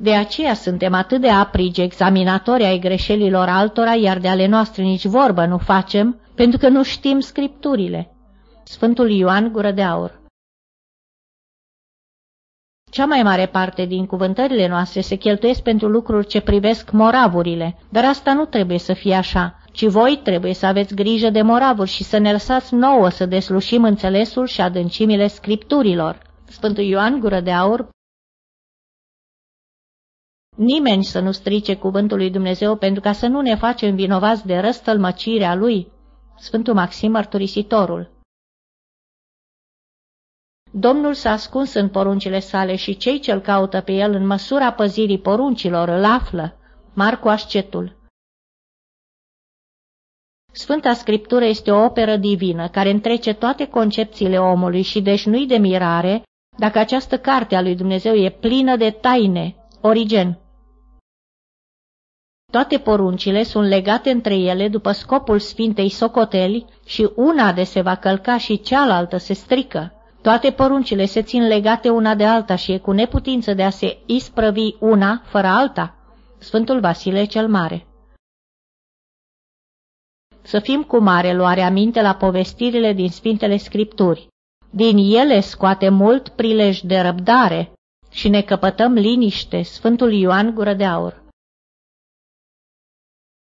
De aceea suntem atât de aprigi examinatori ai greșelilor altora, iar de ale noastre nici vorbă nu facem, pentru că nu știm scripturile. Sfântul Ioan Gură de Aur Cea mai mare parte din cuvântările noastre se cheltuiesc pentru lucruri ce privesc moravurile, dar asta nu trebuie să fie așa, ci voi trebuie să aveți grijă de moravuri și să ne lăsați nouă să deslușim înțelesul și adâncimile scripturilor. Sfântul Ioan Gură de Aur Nimeni să nu strice cuvântul lui Dumnezeu pentru ca să nu ne facem vinovați de răstălmăcirea lui. Sfântul Maxim Mărturisitorul Domnul s-a ascuns în poruncile sale și cei ce-l caută pe el în măsura păzirii poruncilor îl află. Marcu Ascetul Sfânta Scriptură este o operă divină care întrece toate concepțiile omului și deci nu-i de mirare dacă această carte a lui Dumnezeu e plină de taine. Origen Toate poruncile sunt legate între ele după scopul Sfintei Socoteli și una de se va călca și cealaltă se strică. Toate poruncile se țin legate una de alta și e cu neputință de a se isprăvi una fără alta. Sfântul Vasile cel Mare Să fim cu mare luare aminte la povestirile din Sfintele Scripturi. Din ele scoate mult prilej de răbdare și ne căpătăm liniște, Sfântul Ioan Gură de Aur.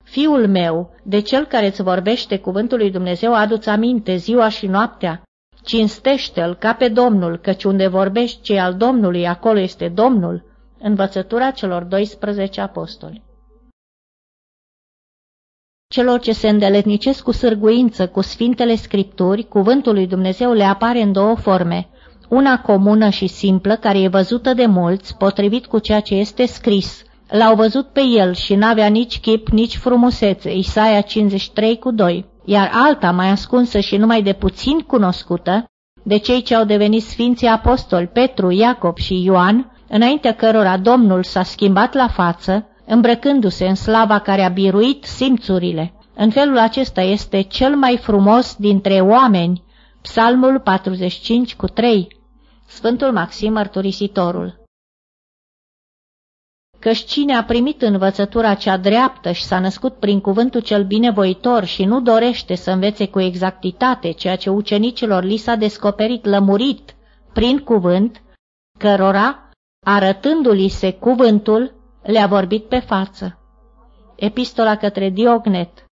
Fiul meu, de cel care îți vorbește cuvântul lui Dumnezeu, adu-ți aminte ziua și noaptea, cinstește-l ca pe Domnul, căci unde vorbești ce al Domnului, acolo este Domnul, învățătura celor 12 apostoli. Celor ce se îndeletnicesc cu sârguință cu Sfintele Scripturi, cuvântul lui Dumnezeu le apare în două forme, una comună și simplă, care e văzută de mulți, potrivit cu ceea ce este scris. L-au văzut pe el și n-avea nici chip, nici frumusețe, Isaia 53 cu 2, iar alta mai ascunsă și numai de puțin cunoscută, de cei ce au devenit Sfinții Apostoli Petru, Iacob și Ioan, înaintea cărora Domnul s-a schimbat la față, îmbrăcându-se în slava care a biruit simțurile. În felul acesta este cel mai frumos dintre oameni, Psalmul 45 cu 3, Sfântul Maxim Mărturisitorul. Căci cine a primit învățătura cea dreaptă și s-a născut prin cuvântul cel binevoitor și nu dorește să învețe cu exactitate ceea ce ucenicilor li s-a descoperit lămurit prin cuvânt, cărora, arătându-li se cuvântul, le-a vorbit pe față. Epistola către Diognet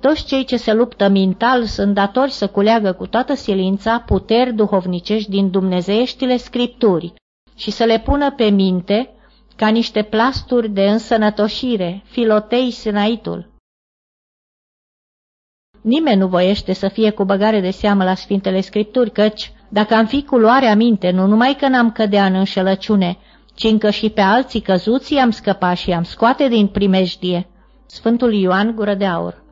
Toți cei ce se luptă mental sunt datori să culeagă cu toată silința puteri duhovnicești din dumnezeieștile scripturi și să le pună pe minte ca niște plasturi de însănătoșire, filotei sinaitul. Nimeni nu voiește să fie cu băgare de seamă la Sfintele Scripturi, căci, dacă am fi cu luarea minte, nu numai că n-am cădea în înșelăciune, ci încă și pe alții căzuți i-am scăpat și i-am scoate din primejdie. Sfântul Ioan Gură de Aur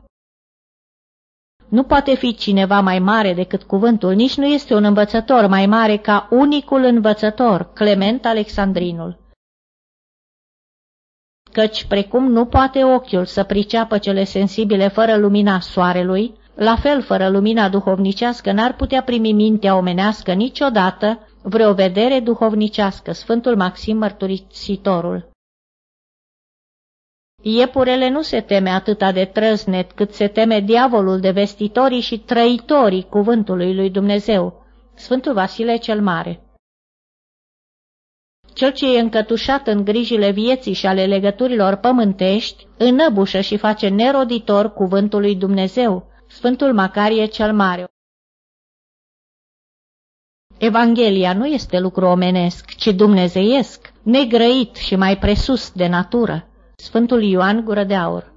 Nu poate fi cineva mai mare decât cuvântul, nici nu este un învățător mai mare ca unicul învățător, Clement Alexandrinul. Căci precum nu poate ochiul să priceapă cele sensibile fără lumina soarelui, la fel fără lumina duhovnicească n-ar putea primi mintea omenească niciodată vreo vedere duhovnicească, Sfântul Maxim Mărturisitorul. Iepurele nu se teme atâta de trăznet cât se teme diavolul de vestitorii și trăitorii cuvântului lui Dumnezeu, Sfântul Vasile cel Mare. Cel ce e încătușat în grijile vieții și ale legăturilor pământești, înăbușă și face neroditor cuvântul lui Dumnezeu, Sfântul Macarie cel Mare. Evanghelia nu este lucru omenesc, ci dumnezeiesc, negrăit și mai presus de natură. Sfântul Ioan Gură de Aur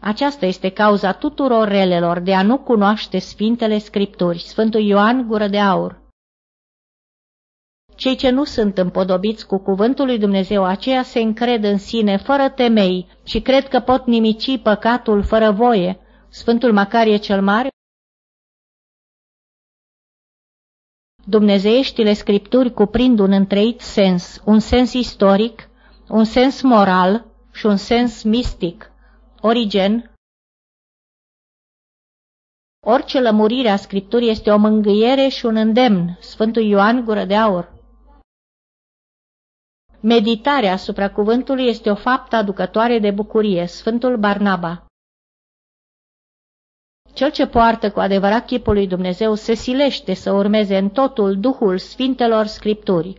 Aceasta este cauza tuturor relelor de a nu cunoaște Sfintele Scripturi. Sfântul Ioan Gură de Aur Cei ce nu sunt împodobiți cu cuvântul lui Dumnezeu, aceia se încred în sine fără temei și cred că pot nimici păcatul fără voie. Sfântul Macarie cel Mare Dumnezeieștile scripturi cuprind un întreit sens, un sens istoric, un sens moral și un sens mistic. Origen Orice lămurire a Scripturii este o mângâiere și un îndemn. Sfântul Ioan Gură de Aur Meditarea asupra cuvântului este o faptă aducătoare de bucurie. Sfântul Barnaba cel ce poartă cu adevărat chipul lui Dumnezeu se silește să urmeze în totul Duhul Sfintelor Scripturii.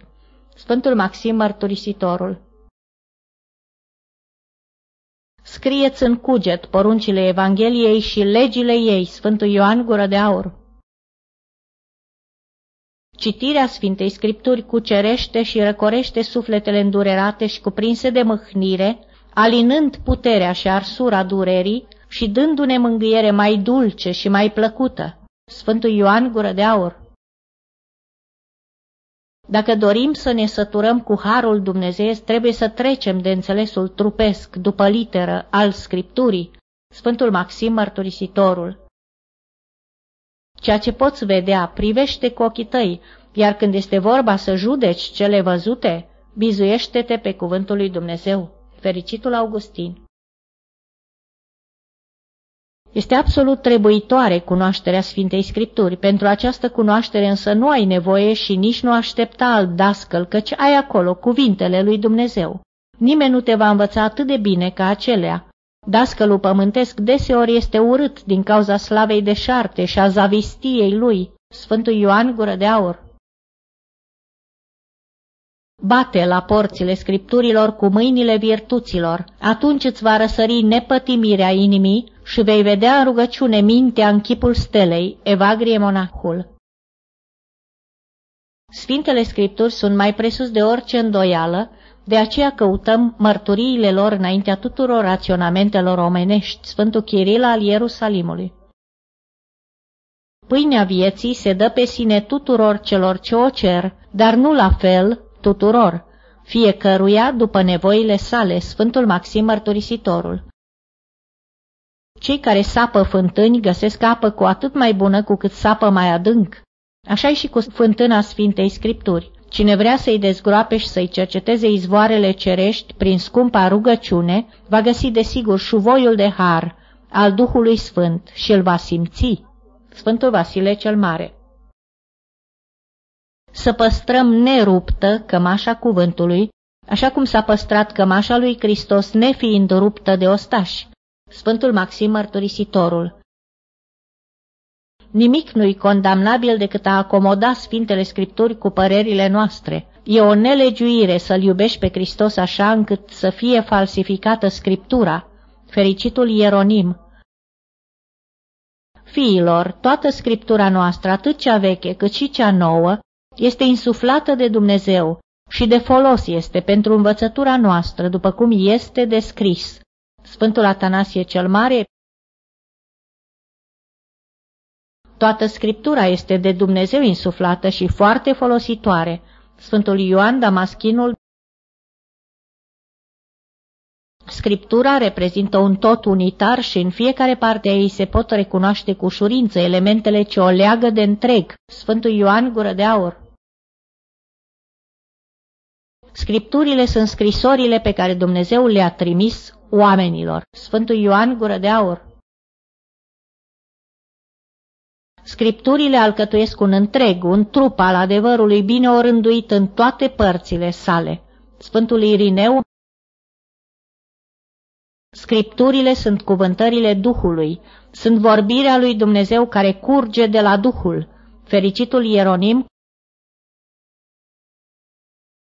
Sfântul Maxim Mărturisitorul Scrieți în cuget poruncile Evangheliei și legile ei, Sfântul Ioan Gură de Aur. Citirea Sfintei Scripturi cucerește și răcorește sufletele îndurerate și cuprinse de mâhnire, alinând puterea și arsura durerii, și dându-ne mângâiere mai dulce și mai plăcută. Sfântul Ioan Gură de Aur Dacă dorim să ne săturăm cu harul Dumnezeu, trebuie să trecem de înțelesul trupesc după literă al Scripturii, Sfântul Maxim Mărturisitorul. Ceea ce poți vedea, privește cu ochii tăi, iar când este vorba să judeci cele văzute, Bizuiește-te pe cuvântul lui Dumnezeu. Fericitul Augustin Este absolut trebuitoare cunoașterea Sfintei Scripturi. Pentru această cunoaștere însă nu ai nevoie și nici nu aștepta alt dascăl, căci ai acolo cuvintele lui Dumnezeu. Nimeni nu te va învăța atât de bine ca acelea. Dascălul pământesc deseori este urât din cauza slavei de șarte și a zavistiei lui. Sfântul Ioan Gură de Aur Bate la porțile scripturilor cu mâinile virtuților, atunci îți va răsări nepătimirea inimii și vei vedea în rugăciune mintea în chipul stelei, Evagrie monahul. Sfintele Scripturi sunt mai presus de orice îndoială, de aceea căutăm mărturiile lor înaintea tuturor raționamentelor omenești, Sfântul Chiril al Ierusalimului. Pâinea vieții se dă pe sine tuturor celor ce o cer, dar nu la fel tuturor, fiecăruia după nevoile sale, Sfântul Maxim Mărturisitorul. Cei care sapă fântâni găsesc apă cu atât mai bună cu cât sapă mai adânc. așa și cu fântâna Sfintei Scripturi. Cine vrea să-i dezgroape și să-i cerceteze izvoarele cerești prin scumpa rugăciune, va găsi desigur șuvoiul de har al Duhului Sfânt și îl va simți. Sfântul Vasile cel Mare Să păstrăm neruptă cămașa cuvântului, așa cum s-a păstrat cămașa lui Hristos nefiind ruptă de ostași. Sfântul Maxim Mărturisitorul Nimic nu-i condamnabil decât a acomoda Sfintele Scripturi cu părerile noastre. E o nelegiuire să-L iubești pe Hristos așa încât să fie falsificată Scriptura. Fericitul Ieronim Fiilor, toată Scriptura noastră, atât cea veche cât și cea nouă, este insuflată de Dumnezeu și de folos este pentru învățătura noastră, după cum este descris. Sfântul Atanasie cel Mare Toată Scriptura este de Dumnezeu insuflată și foarte folositoare. Sfântul Ioan Damaschinul Scriptura reprezintă un tot unitar și în fiecare parte a ei se pot recunoaște cu ușurință elementele ce o leagă de întreg. Sfântul Ioan Gură de Aur Scripturile sunt scrisorile pe care Dumnezeu le-a trimis oamenilor. Sfântul Ioan Gură de Aur Scripturile alcătuiesc un întreg, un trup al adevărului bine orânduit în toate părțile sale. Sfântul Irineu Scripturile sunt cuvântările Duhului, sunt vorbirea lui Dumnezeu care curge de la Duhul. Fericitul Ieronim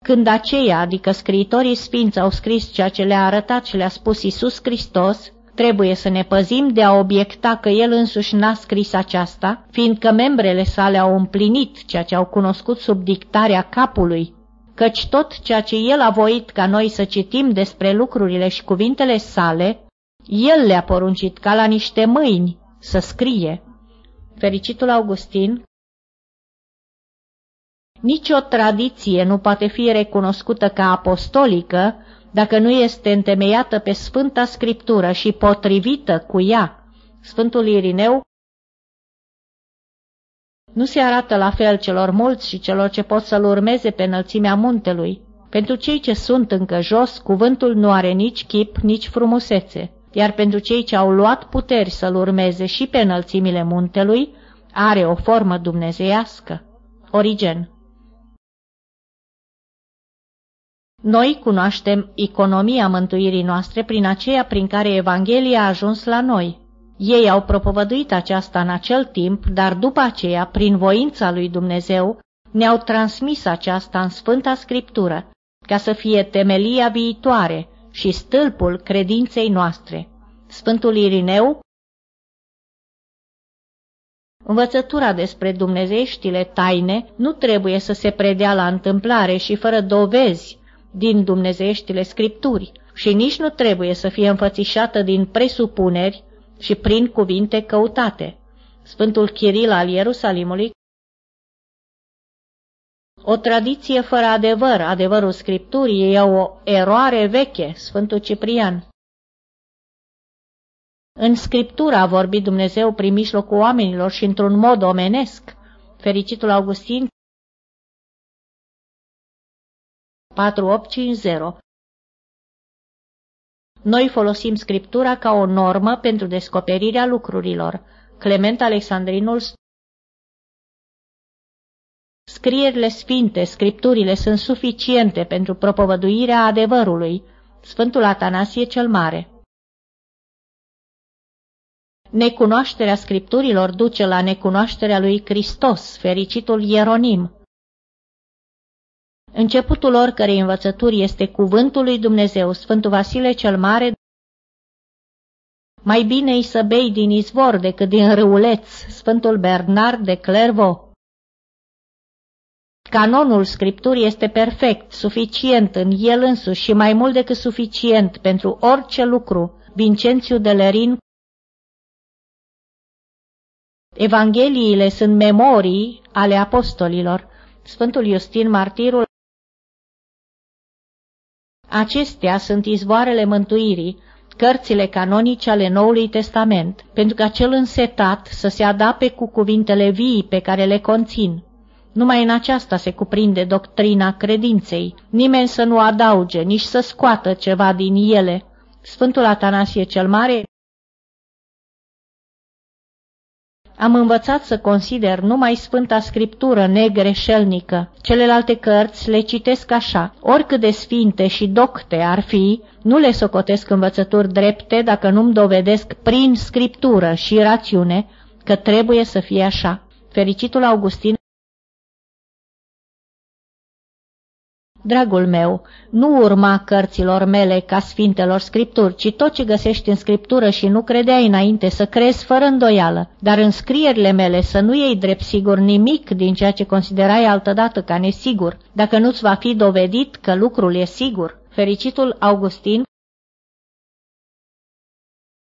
când aceia, adică scriitorii sfinți, au scris ceea ce le-a arătat și le-a spus Isus Hristos, Trebuie să ne păzim de a obiecta că el însuși n-a scris aceasta, fiindcă membrele sale au împlinit ceea ce au cunoscut sub dictarea capului, căci tot ceea ce el a voit ca noi să citim despre lucrurile și cuvintele sale, el le-a poruncit ca la niște mâini să scrie. Fericitul Augustin Nici o tradiție nu poate fi recunoscută ca apostolică dacă nu este întemeiată pe Sfânta Scriptură și potrivită cu ea. Sfântul Irineu nu se arată la fel celor mulți și celor ce pot să-l urmeze pe înălțimea muntelui. Pentru cei ce sunt încă jos, cuvântul nu are nici chip, nici frumusețe, iar pentru cei ce au luat puteri să-l urmeze și pe înălțimile muntelui, are o formă dumnezeiască. Origen Noi cunoaștem economia mântuirii noastre prin aceea prin care Evanghelia a ajuns la noi. Ei au propovăduit aceasta în acel timp, dar după aceea, prin voința lui Dumnezeu, ne-au transmis aceasta în Sfânta Scriptură, ca să fie temelia viitoare și stâlpul credinței noastre. Sfântul Irineu Învățătura despre dumnezeștile taine nu trebuie să se predea la întâmplare și fără dovezi din dumnezeieștile scripturi și nici nu trebuie să fie înfățișată din presupuneri și prin cuvinte căutate. Sfântul Chiril al Ierusalimului o tradiție fără adevăr, adevărul Scripturii, e o eroare veche, Sfântul Ciprian. În Scriptură a vorbit Dumnezeu prin mijlocul oamenilor și într-un mod omenesc. Fericitul Augustin 4850 Noi folosim scriptura ca o normă pentru descoperirea lucrurilor. Clement Alexandrinul Scrierile sfinte, scripturile sunt suficiente pentru propovăduirea adevărului. Sfântul Atanasie cel Mare Necunoașterea scripturilor duce la necunoașterea lui Hristos, fericitul Ieronim. Începutul oricărei învățături este cuvântul lui Dumnezeu, Sfântul Vasile cel Mare. Mai bine-i să bei din izvor decât din râuleț, Sfântul Bernard de Clairvaux. Canonul Scripturii este perfect, suficient în el însuși și mai mult decât suficient pentru orice lucru. Vincențiu de Lerin Evangheliile sunt memorii ale apostolilor. Sfântul Iustin Martirul Acestea sunt izvoarele mântuirii, cărțile canonice ale Noului Testament, pentru ca cel însetat să se adape cu cuvintele vii pe care le conțin. Numai în aceasta se cuprinde doctrina credinței, nimeni să nu adauge, nici să scoată ceva din ele. Sfântul Atanasie cel Mare Am învățat să consider numai Sfânta Scriptură negreșelnică. Celelalte cărți le citesc așa, oricât de sfinte și docte ar fi, nu le socotesc învățături drepte dacă nu-mi dovedesc prin Scriptură și rațiune că trebuie să fie așa. Fericitul Augustin Dragul meu, nu urma cărților mele ca sfintelor scripturi, ci tot ce găsești în scriptură și nu credeai înainte să crezi fără îndoială, dar în scrierile mele să nu iei drept sigur nimic din ceea ce considerai altădată ca nesigur, dacă nu-ți va fi dovedit că lucrul e sigur. Fericitul Augustin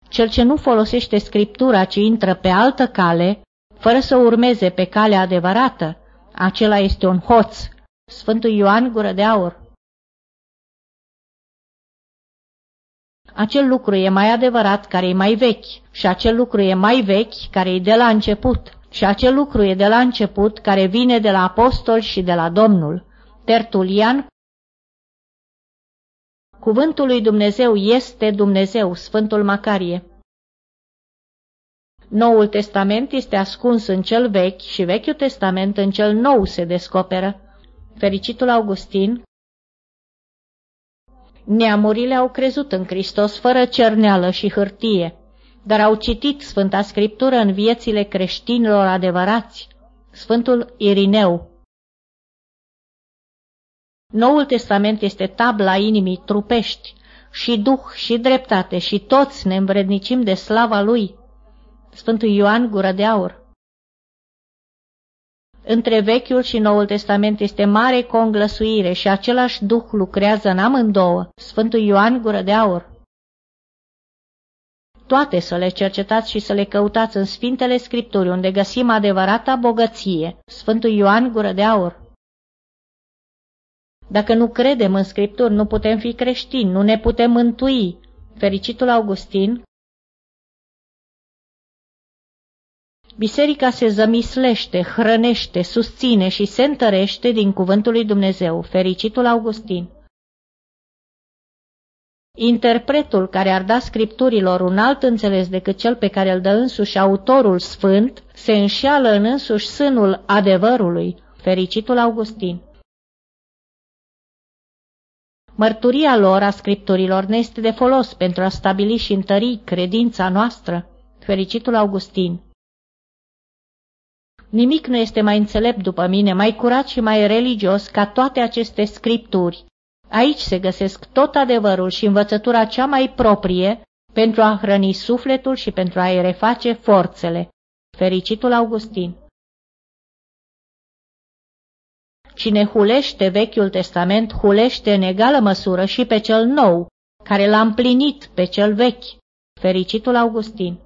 Cel ce nu folosește scriptura, ci intră pe altă cale, fără să urmeze pe calea adevărată, acela este un hoț, Sfântul Ioan Gură de Aur Acel lucru e mai adevărat care e mai vechi și acel lucru e mai vechi care e de la început și acel lucru e de la început care vine de la apostol și de la Domnul. Tertulian Cuvântul lui Dumnezeu este Dumnezeu, Sfântul Macarie. Noul Testament este ascuns în cel vechi și Vechiul Testament în cel nou se descoperă. Fericitul Augustin, neamurile au crezut în Hristos fără cerneală și hârtie, dar au citit Sfânta Scriptură în viețile creștinilor adevărați, Sfântul Irineu. Noul Testament este tabla inimii trupești, și duh și dreptate și toți ne învrednicim de slava lui. Sfântul Ioan Gură de Aur între Vechiul și Noul Testament este mare conglăsuire și același Duh lucrează în amândouă. Sfântul Ioan Gură de Aur Toate să le cercetați și să le căutați în Sfintele Scripturi, unde găsim adevărata bogăție. Sfântul Ioan Gură de Aur Dacă nu credem în Scripturi, nu putem fi creștini, nu ne putem mântui. Fericitul Augustin Biserica se zămislește, hrănește, susține și se întărește din cuvântul lui Dumnezeu, fericitul Augustin. Interpretul care ar da scripturilor un alt înțeles decât cel pe care îl dă însuși autorul sfânt, se înșeală în însuși sânul adevărului, fericitul Augustin. Mărturia lor a scripturilor ne este de folos pentru a stabili și întări credința noastră, fericitul Augustin. Nimic nu este mai înțelept după mine, mai curat și mai religios ca toate aceste scripturi. Aici se găsesc tot adevărul și învățătura cea mai proprie pentru a hrăni sufletul și pentru a-i reface forțele. Fericitul Augustin Cine hulește Vechiul Testament, hulește în egală măsură și pe cel nou, care l-a împlinit pe cel vechi. Fericitul Augustin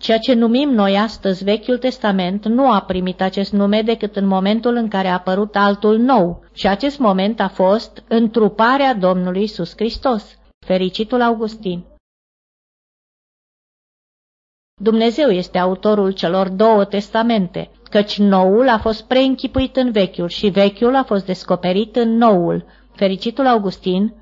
Ceea ce numim noi astăzi Vechiul Testament nu a primit acest nume decât în momentul în care a apărut altul nou și acest moment a fost întruparea Domnului Isus Hristos, fericitul Augustin. Dumnezeu este autorul celor două testamente, căci noul a fost preînchipuit în vechiul și vechiul a fost descoperit în noul. Fericitul Augustin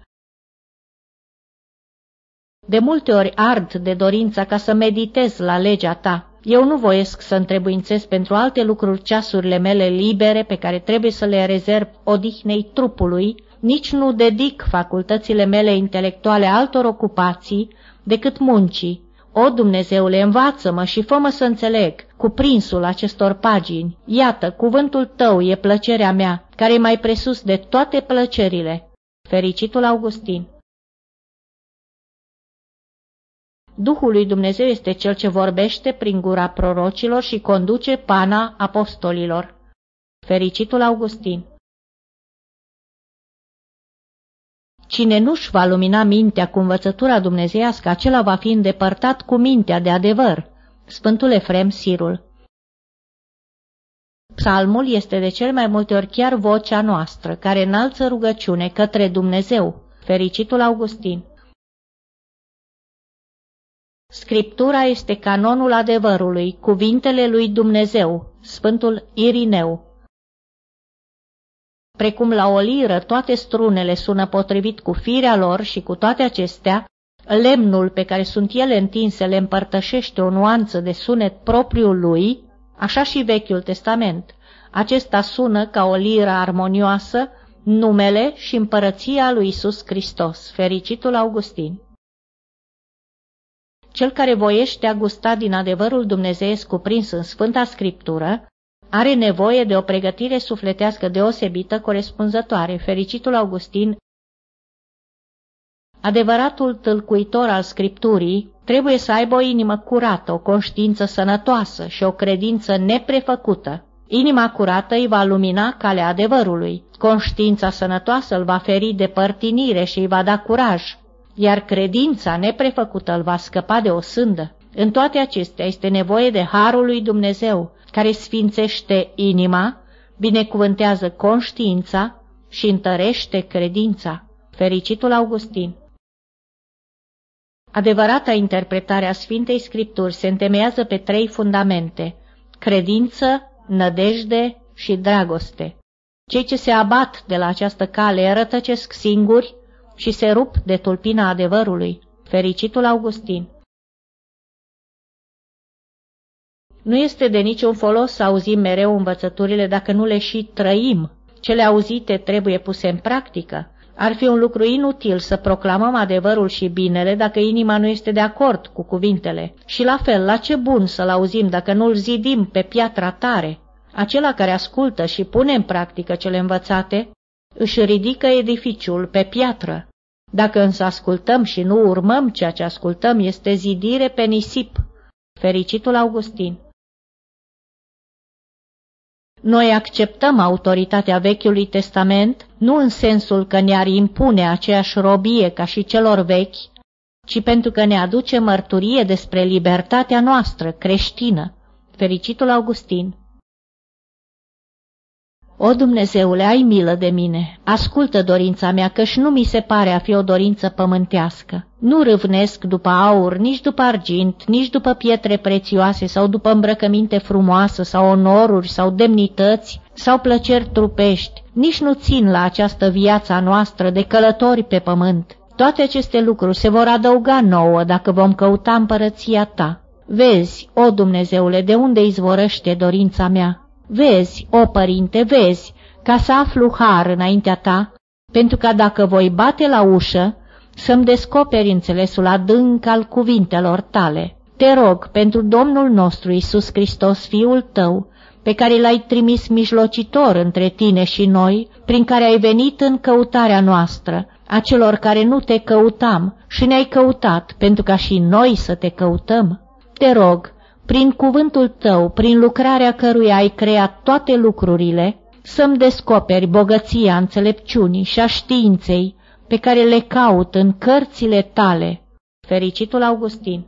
de multe ori ard de dorința ca să meditez la legea ta. Eu nu voiesc să întrebuințez pentru alte lucruri ceasurile mele libere pe care trebuie să le rezerv odihnei trupului, nici nu dedic facultățile mele intelectuale altor ocupații decât muncii. O, Dumnezeule, învață-mă și fă-mă să înțeleg cuprinsul acestor pagini. Iată, cuvântul tău e plăcerea mea, care e mai presus de toate plăcerile. Fericitul Augustin Duhul lui Dumnezeu este cel ce vorbește prin gura prorocilor și conduce pana apostolilor. Fericitul Augustin Cine nu-și va lumina mintea cu învățătura dumnezeiască, acela va fi îndepărtat cu mintea de adevăr. Sfântul Efrem Sirul Psalmul este de cel mai multe ori chiar vocea noastră, care înalță rugăciune către Dumnezeu. Fericitul Augustin Scriptura este canonul adevărului, cuvintele lui Dumnezeu, Sfântul Irineu. Precum la o liră toate strunele sună potrivit cu firea lor și cu toate acestea, lemnul pe care sunt ele întinse le împărtășește o nuanță de sunet propriul lui, așa și Vechiul Testament. Acesta sună ca o liră armonioasă, numele și împărăția lui Isus Hristos, fericitul Augustin. Cel care voiește a gusta din adevărul dumnezeiesc cuprins în Sfânta Scriptură, are nevoie de o pregătire sufletească deosebită corespunzătoare. Fericitul Augustin, adevăratul tâlcuitor al Scripturii, trebuie să aibă o inimă curată, o conștiință sănătoasă și o credință neprefăcută. Inima curată îi va lumina calea adevărului, conștiința sănătoasă îl va feri de părtinire și îi va da curaj, iar credința neprefăcută îl va scăpa de o sândă. În toate acestea este nevoie de Harul lui Dumnezeu, care sfințește inima, binecuvântează conștiința și întărește credința. Fericitul Augustin Adevărata interpretare a Sfintei Scripturi se întemeiază pe trei fundamente, credință, nădejde și dragoste. Cei ce se abat de la această cale rătăcesc singuri și se rup de tulpina adevărului. Fericitul Augustin Nu este de niciun folos să auzim mereu învățăturile dacă nu le și trăim. Cele auzite trebuie puse în practică. Ar fi un lucru inutil să proclamăm adevărul și binele dacă inima nu este de acord cu cuvintele. Și la fel, la ce bun să-l auzim dacă nu-l zidim pe piatra tare? Acela care ascultă și pune în practică cele învățate, își ridică edificiul pe piatră. Dacă însă ascultăm și nu urmăm ceea ce ascultăm, este zidire pe nisip. Fericitul Augustin noi acceptăm autoritatea Vechiului Testament nu în sensul că ne-ar impune aceeași robie ca și celor vechi, ci pentru că ne aduce mărturie despre libertatea noastră creștină. Fericitul Augustin o, Dumnezeule, ai milă de mine, ascultă dorința mea, căci nu mi se pare a fi o dorință pământească. Nu râvnesc după aur, nici după argint, nici după pietre prețioase sau după îmbrăcăminte frumoasă sau onoruri sau demnități sau plăceri trupești, nici nu țin la această viața noastră de călători pe pământ. Toate aceste lucruri se vor adăuga nouă dacă vom căuta împărăția ta. Vezi, o Dumnezeule, de unde izvorăște dorința mea? Vezi, o părinte, vezi, ca să aflu har înaintea ta, pentru că dacă voi bate la ușă, să-mi descoperi înțelesul adânc al cuvintelor tale. Te rog, pentru Domnul nostru Isus Hristos, Fiul tău, pe care l-ai trimis mijlocitor între tine și noi, prin care ai venit în căutarea noastră, a celor care nu te căutam și ne-ai căutat, pentru ca și noi să te căutăm. Te rog, prin cuvântul tău, prin lucrarea căruia ai creat toate lucrurile, să-mi descoperi bogăția înțelepciunii și a științei pe care le caut în cărțile tale. Fericitul Augustin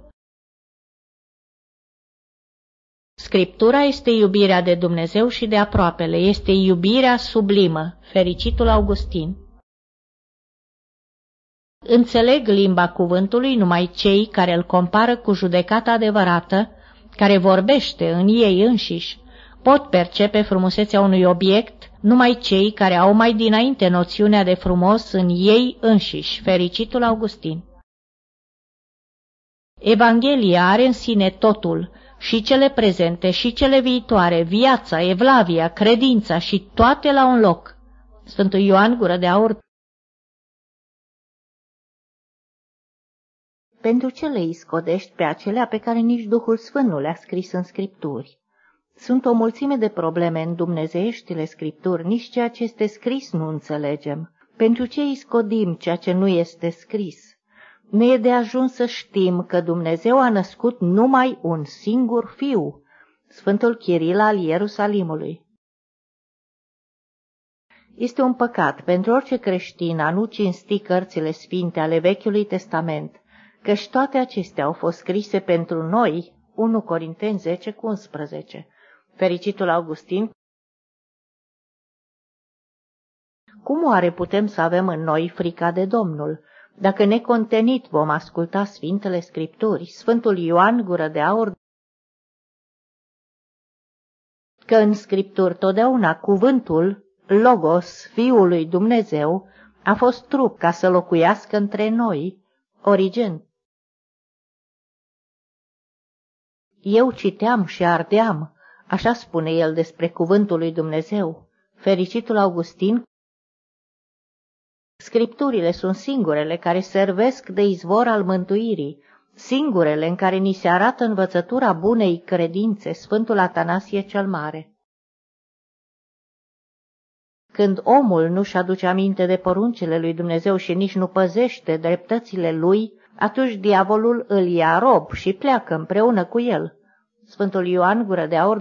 Scriptura este iubirea de Dumnezeu și de aproapele, este iubirea sublimă. Fericitul Augustin Înțeleg limba cuvântului numai cei care îl compară cu judecata adevărată, care vorbește în ei înșiși, pot percepe frumusețea unui obiect numai cei care au mai dinainte noțiunea de frumos în ei înșiși, fericitul Augustin. Evanghelia are în sine totul, și cele prezente și cele viitoare, viața, evlavia, credința și toate la un loc. Sfântul Ioan Gură de Aur Pentru ce le iscodești pe acelea pe care nici Duhul Sfânt nu le-a scris în Scripturi? Sunt o mulțime de probleme în dumnezeieștile Scripturi, nici ceea ce este scris nu înțelegem. Pentru ce iscodim ceea ce nu este scris? Ne e de ajuns să știm că Dumnezeu a născut numai un singur fiu, Sfântul Chiril al Ierusalimului. Este un păcat pentru orice creștin a nu cinsti cărțile sfinte ale Vechiului Testament, căci toate acestea au fost scrise pentru noi, 1 Corinteni 10 cu 11. Fericitul Augustin Cum oare putem să avem în noi frica de Domnul? Dacă necontenit vom asculta Sfintele Scripturi, Sfântul Ioan Gură de Aur, că în Scripturi totdeauna cuvântul, Logos, Fiul lui Dumnezeu, a fost trup ca să locuiască între noi, Origen. Eu citeam și ardeam, așa spune el despre cuvântul lui Dumnezeu. Fericitul Augustin Scripturile sunt singurele care servesc de izvor al mântuirii, singurele în care ni se arată învățătura bunei credințe, Sfântul Atanasie cel Mare. Când omul nu-și aduce aminte de poruncile lui Dumnezeu și nici nu păzește dreptățile lui, atunci diavolul îl ia rob și pleacă împreună cu el. Sfântul Ioan Gură de Aur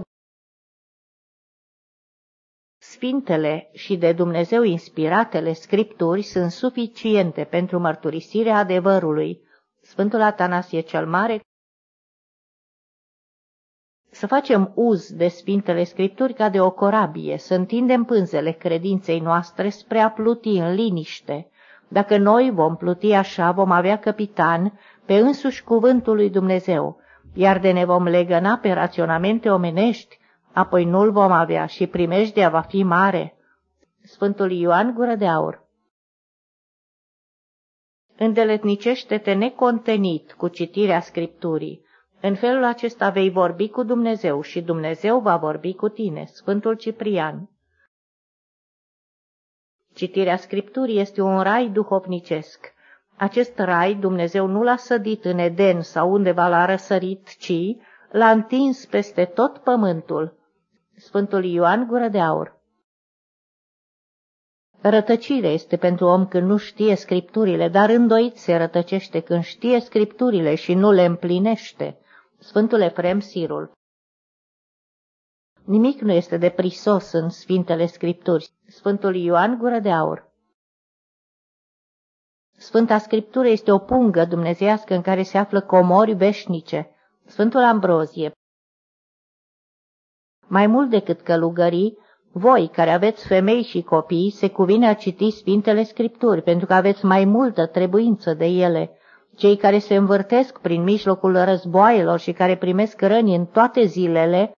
Sfintele și de Dumnezeu inspiratele scripturi sunt suficiente pentru mărturisirea adevărului. Sfântul Atanasie cel Mare să facem uz de Sfintele Scripturi ca de o corabie, să întindem pânzele credinței noastre spre a pluti în liniște. Dacă noi vom pluti așa, vom avea capitan pe însuși cuvântul lui Dumnezeu, iar de ne vom legăna pe raționamente omenești, apoi nu-l vom avea și primejdea va fi mare. Sfântul Ioan Gură de Aur Îndeletnicește-te necontenit cu citirea Scripturii. În felul acesta vei vorbi cu Dumnezeu și Dumnezeu va vorbi cu tine. Sfântul Ciprian Citirea Scripturii este un rai duhovnicesc. Acest rai Dumnezeu nu l-a sădit în Eden sau undeva l-a răsărit, ci l-a întins peste tot pământul. Sfântul Ioan Gură de Aur Rătăcire este pentru om când nu știe scripturile, dar îndoit se rătăcește când știe scripturile și nu le împlinește. Sfântul Efrem Sirul Nimic nu este de prisos în Sfintele Scripturi. Sfântul Ioan Gură de Aur Sfânta Scriptură este o pungă dumnezeiască în care se află comori veșnice. Sfântul Ambrozie mai mult decât călugării, voi, care aveți femei și copii, se cuvine a citi Sfintele Scripturi, pentru că aveți mai multă trebuință de ele. Cei care se învârtesc prin mijlocul războaielor și care primesc răni în toate zilele,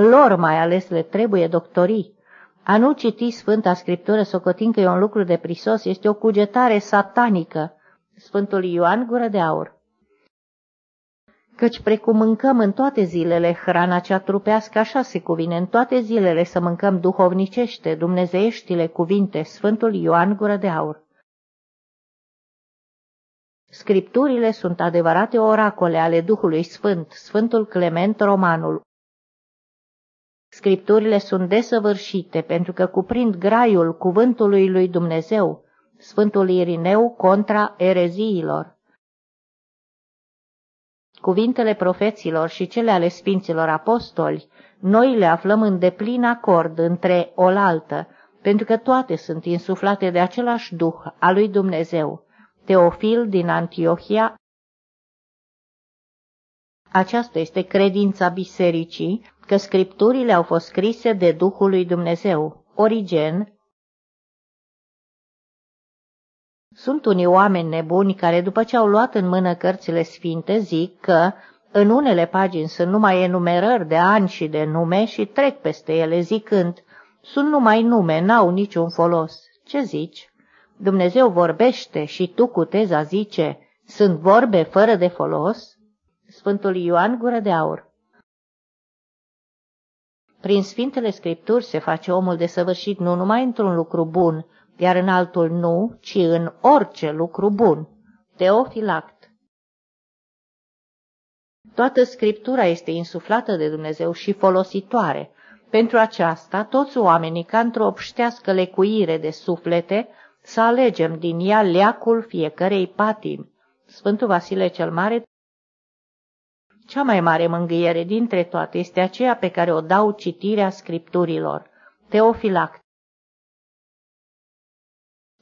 lor mai ales le trebuie doctorii. A nu citi Sfânta Scriptură socotind că e un lucru de prisos este o cugetare satanică. Sfântul Ioan Gură de Aur Căci precum mâncăm în toate zilele hrana cea trupească, așa se cuvine în toate zilele să mâncăm duhovnicește, dumnezeieștile cuvinte, Sfântul Ioan Gură de Aur. Scripturile sunt adevărate oracole ale Duhului Sfânt, Sfântul Clement Romanul. Scripturile sunt desăvârșite pentru că cuprind graiul cuvântului lui Dumnezeu, Sfântul Irineu contra ereziilor. Cuvintele profeților și cele ale sfinților apostoli, noi le aflăm în deplin acord între olaltă, pentru că toate sunt insuflate de același Duh al lui Dumnezeu. Teofil din Antiohia Aceasta este credința bisericii, că scripturile au fost scrise de Duhul lui Dumnezeu. Origen Sunt unii oameni nebuni care, după ce au luat în mână cărțile sfinte, zic că În unele pagini sunt numai enumerări de ani și de nume și trec peste ele zicând, sunt numai nume, n-au niciun folos. Ce zici? Dumnezeu vorbește și tu cu teza zice, sunt vorbe fără de folos? Sfântul Ioan Gură de Aur Prin Sfintele Scripturi se face omul de săvârșit nu numai într-un lucru bun, iar în altul nu, ci în orice lucru bun. Teofilact Toată Scriptura este insuflată de Dumnezeu și folositoare. Pentru aceasta, toți oamenii, ca într-o obștească lecuire de suflete, să alegem din ea leacul fiecărei patimi. Sfântul Vasile cel Mare Cea mai mare mângâiere dintre toate este aceea pe care o dau citirea scripturilor. Teofilact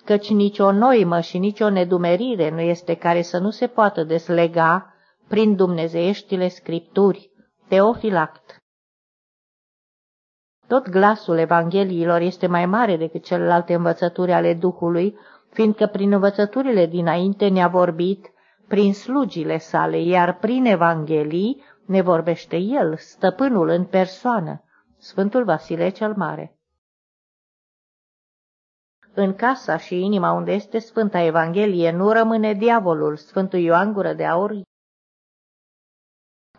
Căci nicio noimă și nicio nedumerire nu este care să nu se poată deslega prin dumnezeieștile scripturi. Teofilact tot glasul Evangheliilor este mai mare decât celelalte învățături ale Duhului, fiindcă prin învățăturile dinainte ne-a vorbit prin slugile sale, iar prin Evanghelii ne vorbește El, stăpânul în persoană, Sfântul Vasile cel Mare. În casa și inima unde este Sfânta Evanghelie nu rămâne diavolul, Sfântul Ioan Gură de Aur.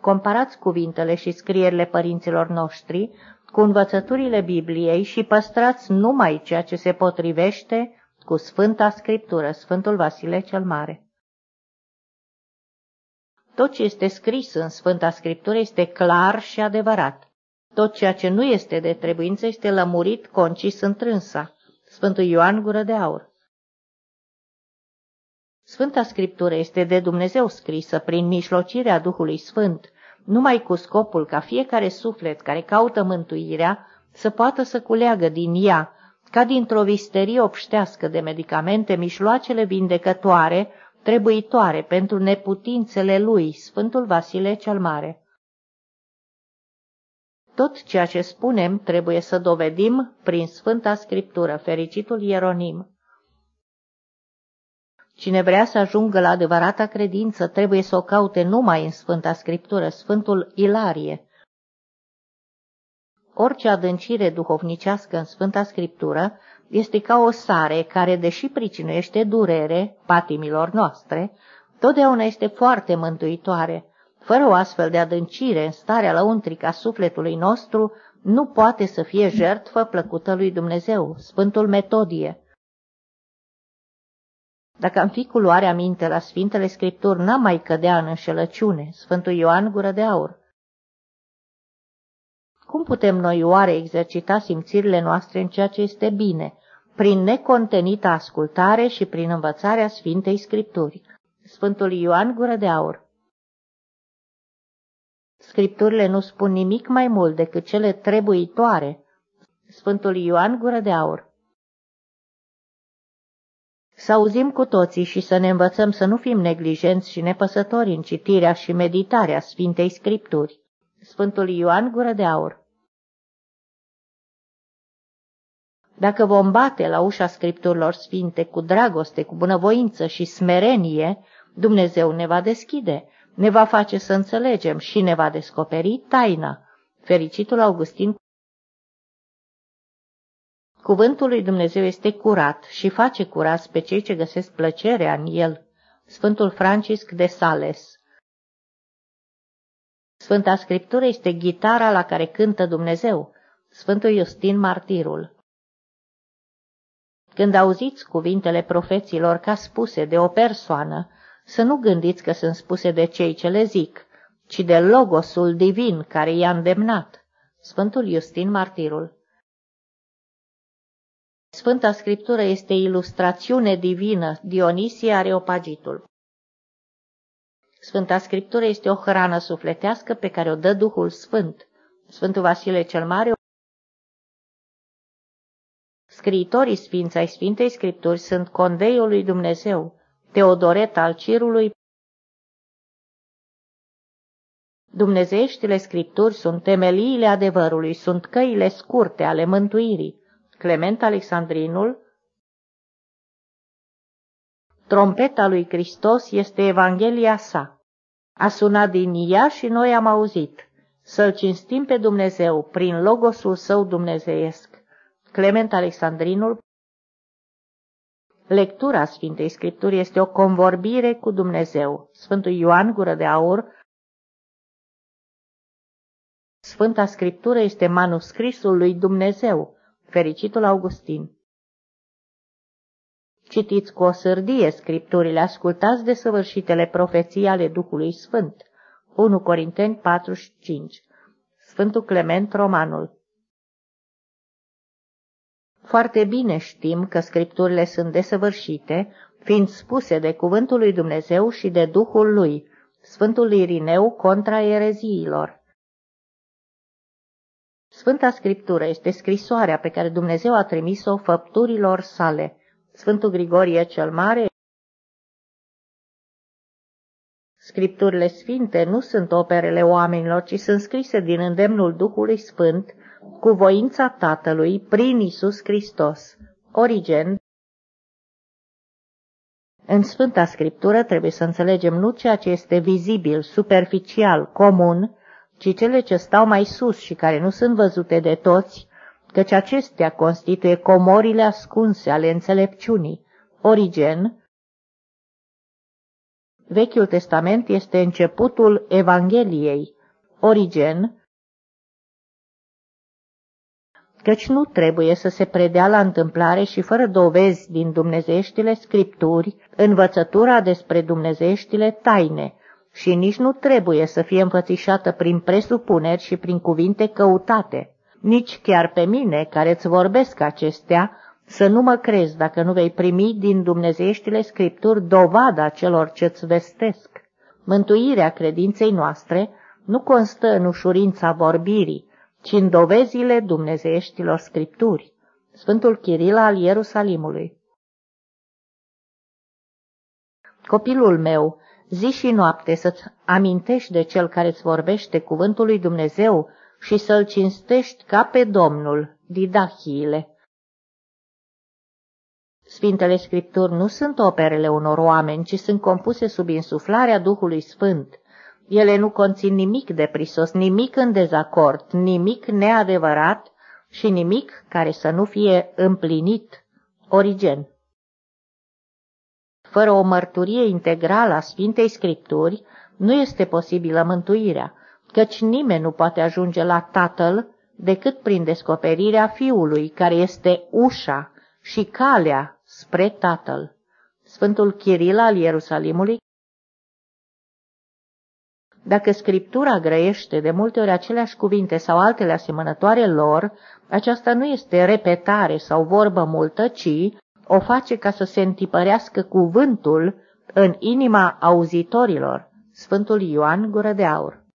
Comparați cuvintele și scrierile părinților noștri cu învățăturile Bibliei și păstrați numai ceea ce se potrivește cu Sfânta Scriptură, Sfântul Vasile cel Mare. Tot ce este scris în Sfânta Scriptură este clar și adevărat. Tot ceea ce nu este de trebuință este lămurit, concis întrânsa. Sfântul Ioan Gură de Aur Sfânta Scriptură este de Dumnezeu scrisă prin mijlocirea Duhului Sfânt, numai cu scopul ca fiecare suflet care caută mântuirea să poată să culeagă din ea, ca dintr-o visterie obștească de medicamente, mișloacele vindecătoare, trebuitoare pentru neputințele lui, Sfântul Vasile cel Mare. Tot ceea ce spunem trebuie să dovedim prin Sfânta Scriptură, fericitul Ieronim. Cine vrea să ajungă la adevărata credință trebuie să o caute numai în Sfânta Scriptură, Sfântul Ilarie. Orice adâncire duhovnicească în Sfânta Scriptură este ca o sare care, deși pricinuiește durere patimilor noastre, totdeauna este foarte mântuitoare. Fără o astfel de adâncire în starea lăuntrică a sufletului nostru, nu poate să fie jertfă plăcută lui Dumnezeu, Sfântul Metodie. Dacă am fi cu luarea minte la Sfintele Scripturi, n-am mai cădea în înșelăciune. Sfântul Ioan Gură de Aur. Cum putem noi oare exercita simțirile noastre în ceea ce este bine? Prin necontenită ascultare și prin învățarea Sfintei Scripturi. Sfântul Ioan Gură de Aur. Scripturile nu spun nimic mai mult decât cele trebuitoare. Sfântul Ioan Gură de Aur. Să auzim cu toții și să ne învățăm să nu fim neglijenți și nepăsători în citirea și meditarea Sfintei Scripturi. Sfântul Ioan Gură de Aur Dacă vom bate la ușa Scripturilor Sfinte cu dragoste, cu bunăvoință și smerenie, Dumnezeu ne va deschide, ne va face să înțelegem și ne va descoperi taina. Fericitul Augustin Cuvântul lui Dumnezeu este curat și face curat pe cei ce găsesc plăcerea în el. Sfântul Francisc de Sales Sfânta Scriptură este ghitara la care cântă Dumnezeu. Sfântul Iustin Martirul Când auziți cuvintele profeților ca spuse de o persoană, să nu gândiți că sunt spuse de cei ce le zic, ci de Logosul divin care i-a îndemnat. Sfântul Iustin Martirul Sfânta Scriptură este ilustrațiune divină, Dionisie Areopagitul. Sfânta Scriptură este o hrană sufletească pe care o dă Duhul Sfânt. Sfântul Vasile cel Mare Scriitorii sfinți ai Sfintei Scripturi sunt Condeiul lui Dumnezeu, Teodoret al Cirului, Dumnezeieștile Scripturi sunt temeliile adevărului, sunt căile scurte ale mântuirii. Clement Alexandrinul, Trompeta lui Hristos este Evanghelia sa. A sunat din ea și noi am auzit. Să-L cinstim pe Dumnezeu prin logosul său dumnezeiesc. Clement Alexandrinul Lectura Sfintei Scripturi este o convorbire cu Dumnezeu. Sfântul Ioan Gură de Aur Sfânta Scriptură este manuscrisul lui Dumnezeu, fericitul Augustin. Citiți cu o sârdie scripturile, ascultați de săvârșitele profeții ale Duhului Sfânt. 1 Corinteni 45 Sfântul Clement Romanul Foarte bine știm că scripturile sunt desăvârșite, fiind spuse de cuvântul lui Dumnezeu și de Duhul lui, Sfântul Irineu contra ereziilor. Sfânta Scriptură este scrisoarea pe care Dumnezeu a trimis-o făpturilor sale. Sfântul Grigorie cel Mare Scripturile sfinte nu sunt operele oamenilor, ci sunt scrise din îndemnul Duhului Sfânt, cu voința Tatălui, prin Isus Hristos. Origen În Sfânta Scriptură trebuie să înțelegem nu ceea ce este vizibil, superficial, comun, ci cele ce stau mai sus și care nu sunt văzute de toți, căci acestea constituie comorile ascunse ale înțelepciunii. Origen Vechiul Testament este începutul Evangheliei. Origen căci nu trebuie să se predea la întâmplare și fără dovezi din dumnezeieștile scripturi învățătura despre dumnezeieștile taine, și nici nu trebuie să fie înfățișată prin presupuneri și prin cuvinte căutate. Nici chiar pe mine, care îți vorbesc acestea, să nu mă crezi dacă nu vei primi din dumnezeieștile scripturi dovada celor ce-ți vestesc. Mântuirea credinței noastre nu constă în ușurința vorbirii, ci în dovezile dumnezeieștilor scripturi. Sfântul Chiril al Ierusalimului Copilul meu, zi și noapte să-ți amintești de cel care îți vorbește cuvântul lui Dumnezeu și să-l cinstești ca pe Domnul, didahiile. Sfintele Scripturi nu sunt operele unor oameni, ci sunt compuse sub insuflarea Duhului Sfânt. Ele nu conțin nimic de prisos, nimic în dezacord, nimic neadevărat și nimic care să nu fie împlinit. Origen fără o mărturie integrală a Sfintei Scripturi, nu este posibilă mântuirea, căci nimeni nu poate ajunge la Tatăl decât prin descoperirea Fiului, care este ușa și calea spre Tatăl. Sfântul Chiril al Ierusalimului Dacă Scriptura grăiește de multe ori aceleași cuvinte sau altele asemănătoare lor, aceasta nu este repetare sau vorbă multă, ci o face ca să se întipărească cuvântul în inima auzitorilor. Sfântul Ioan Gură de Aur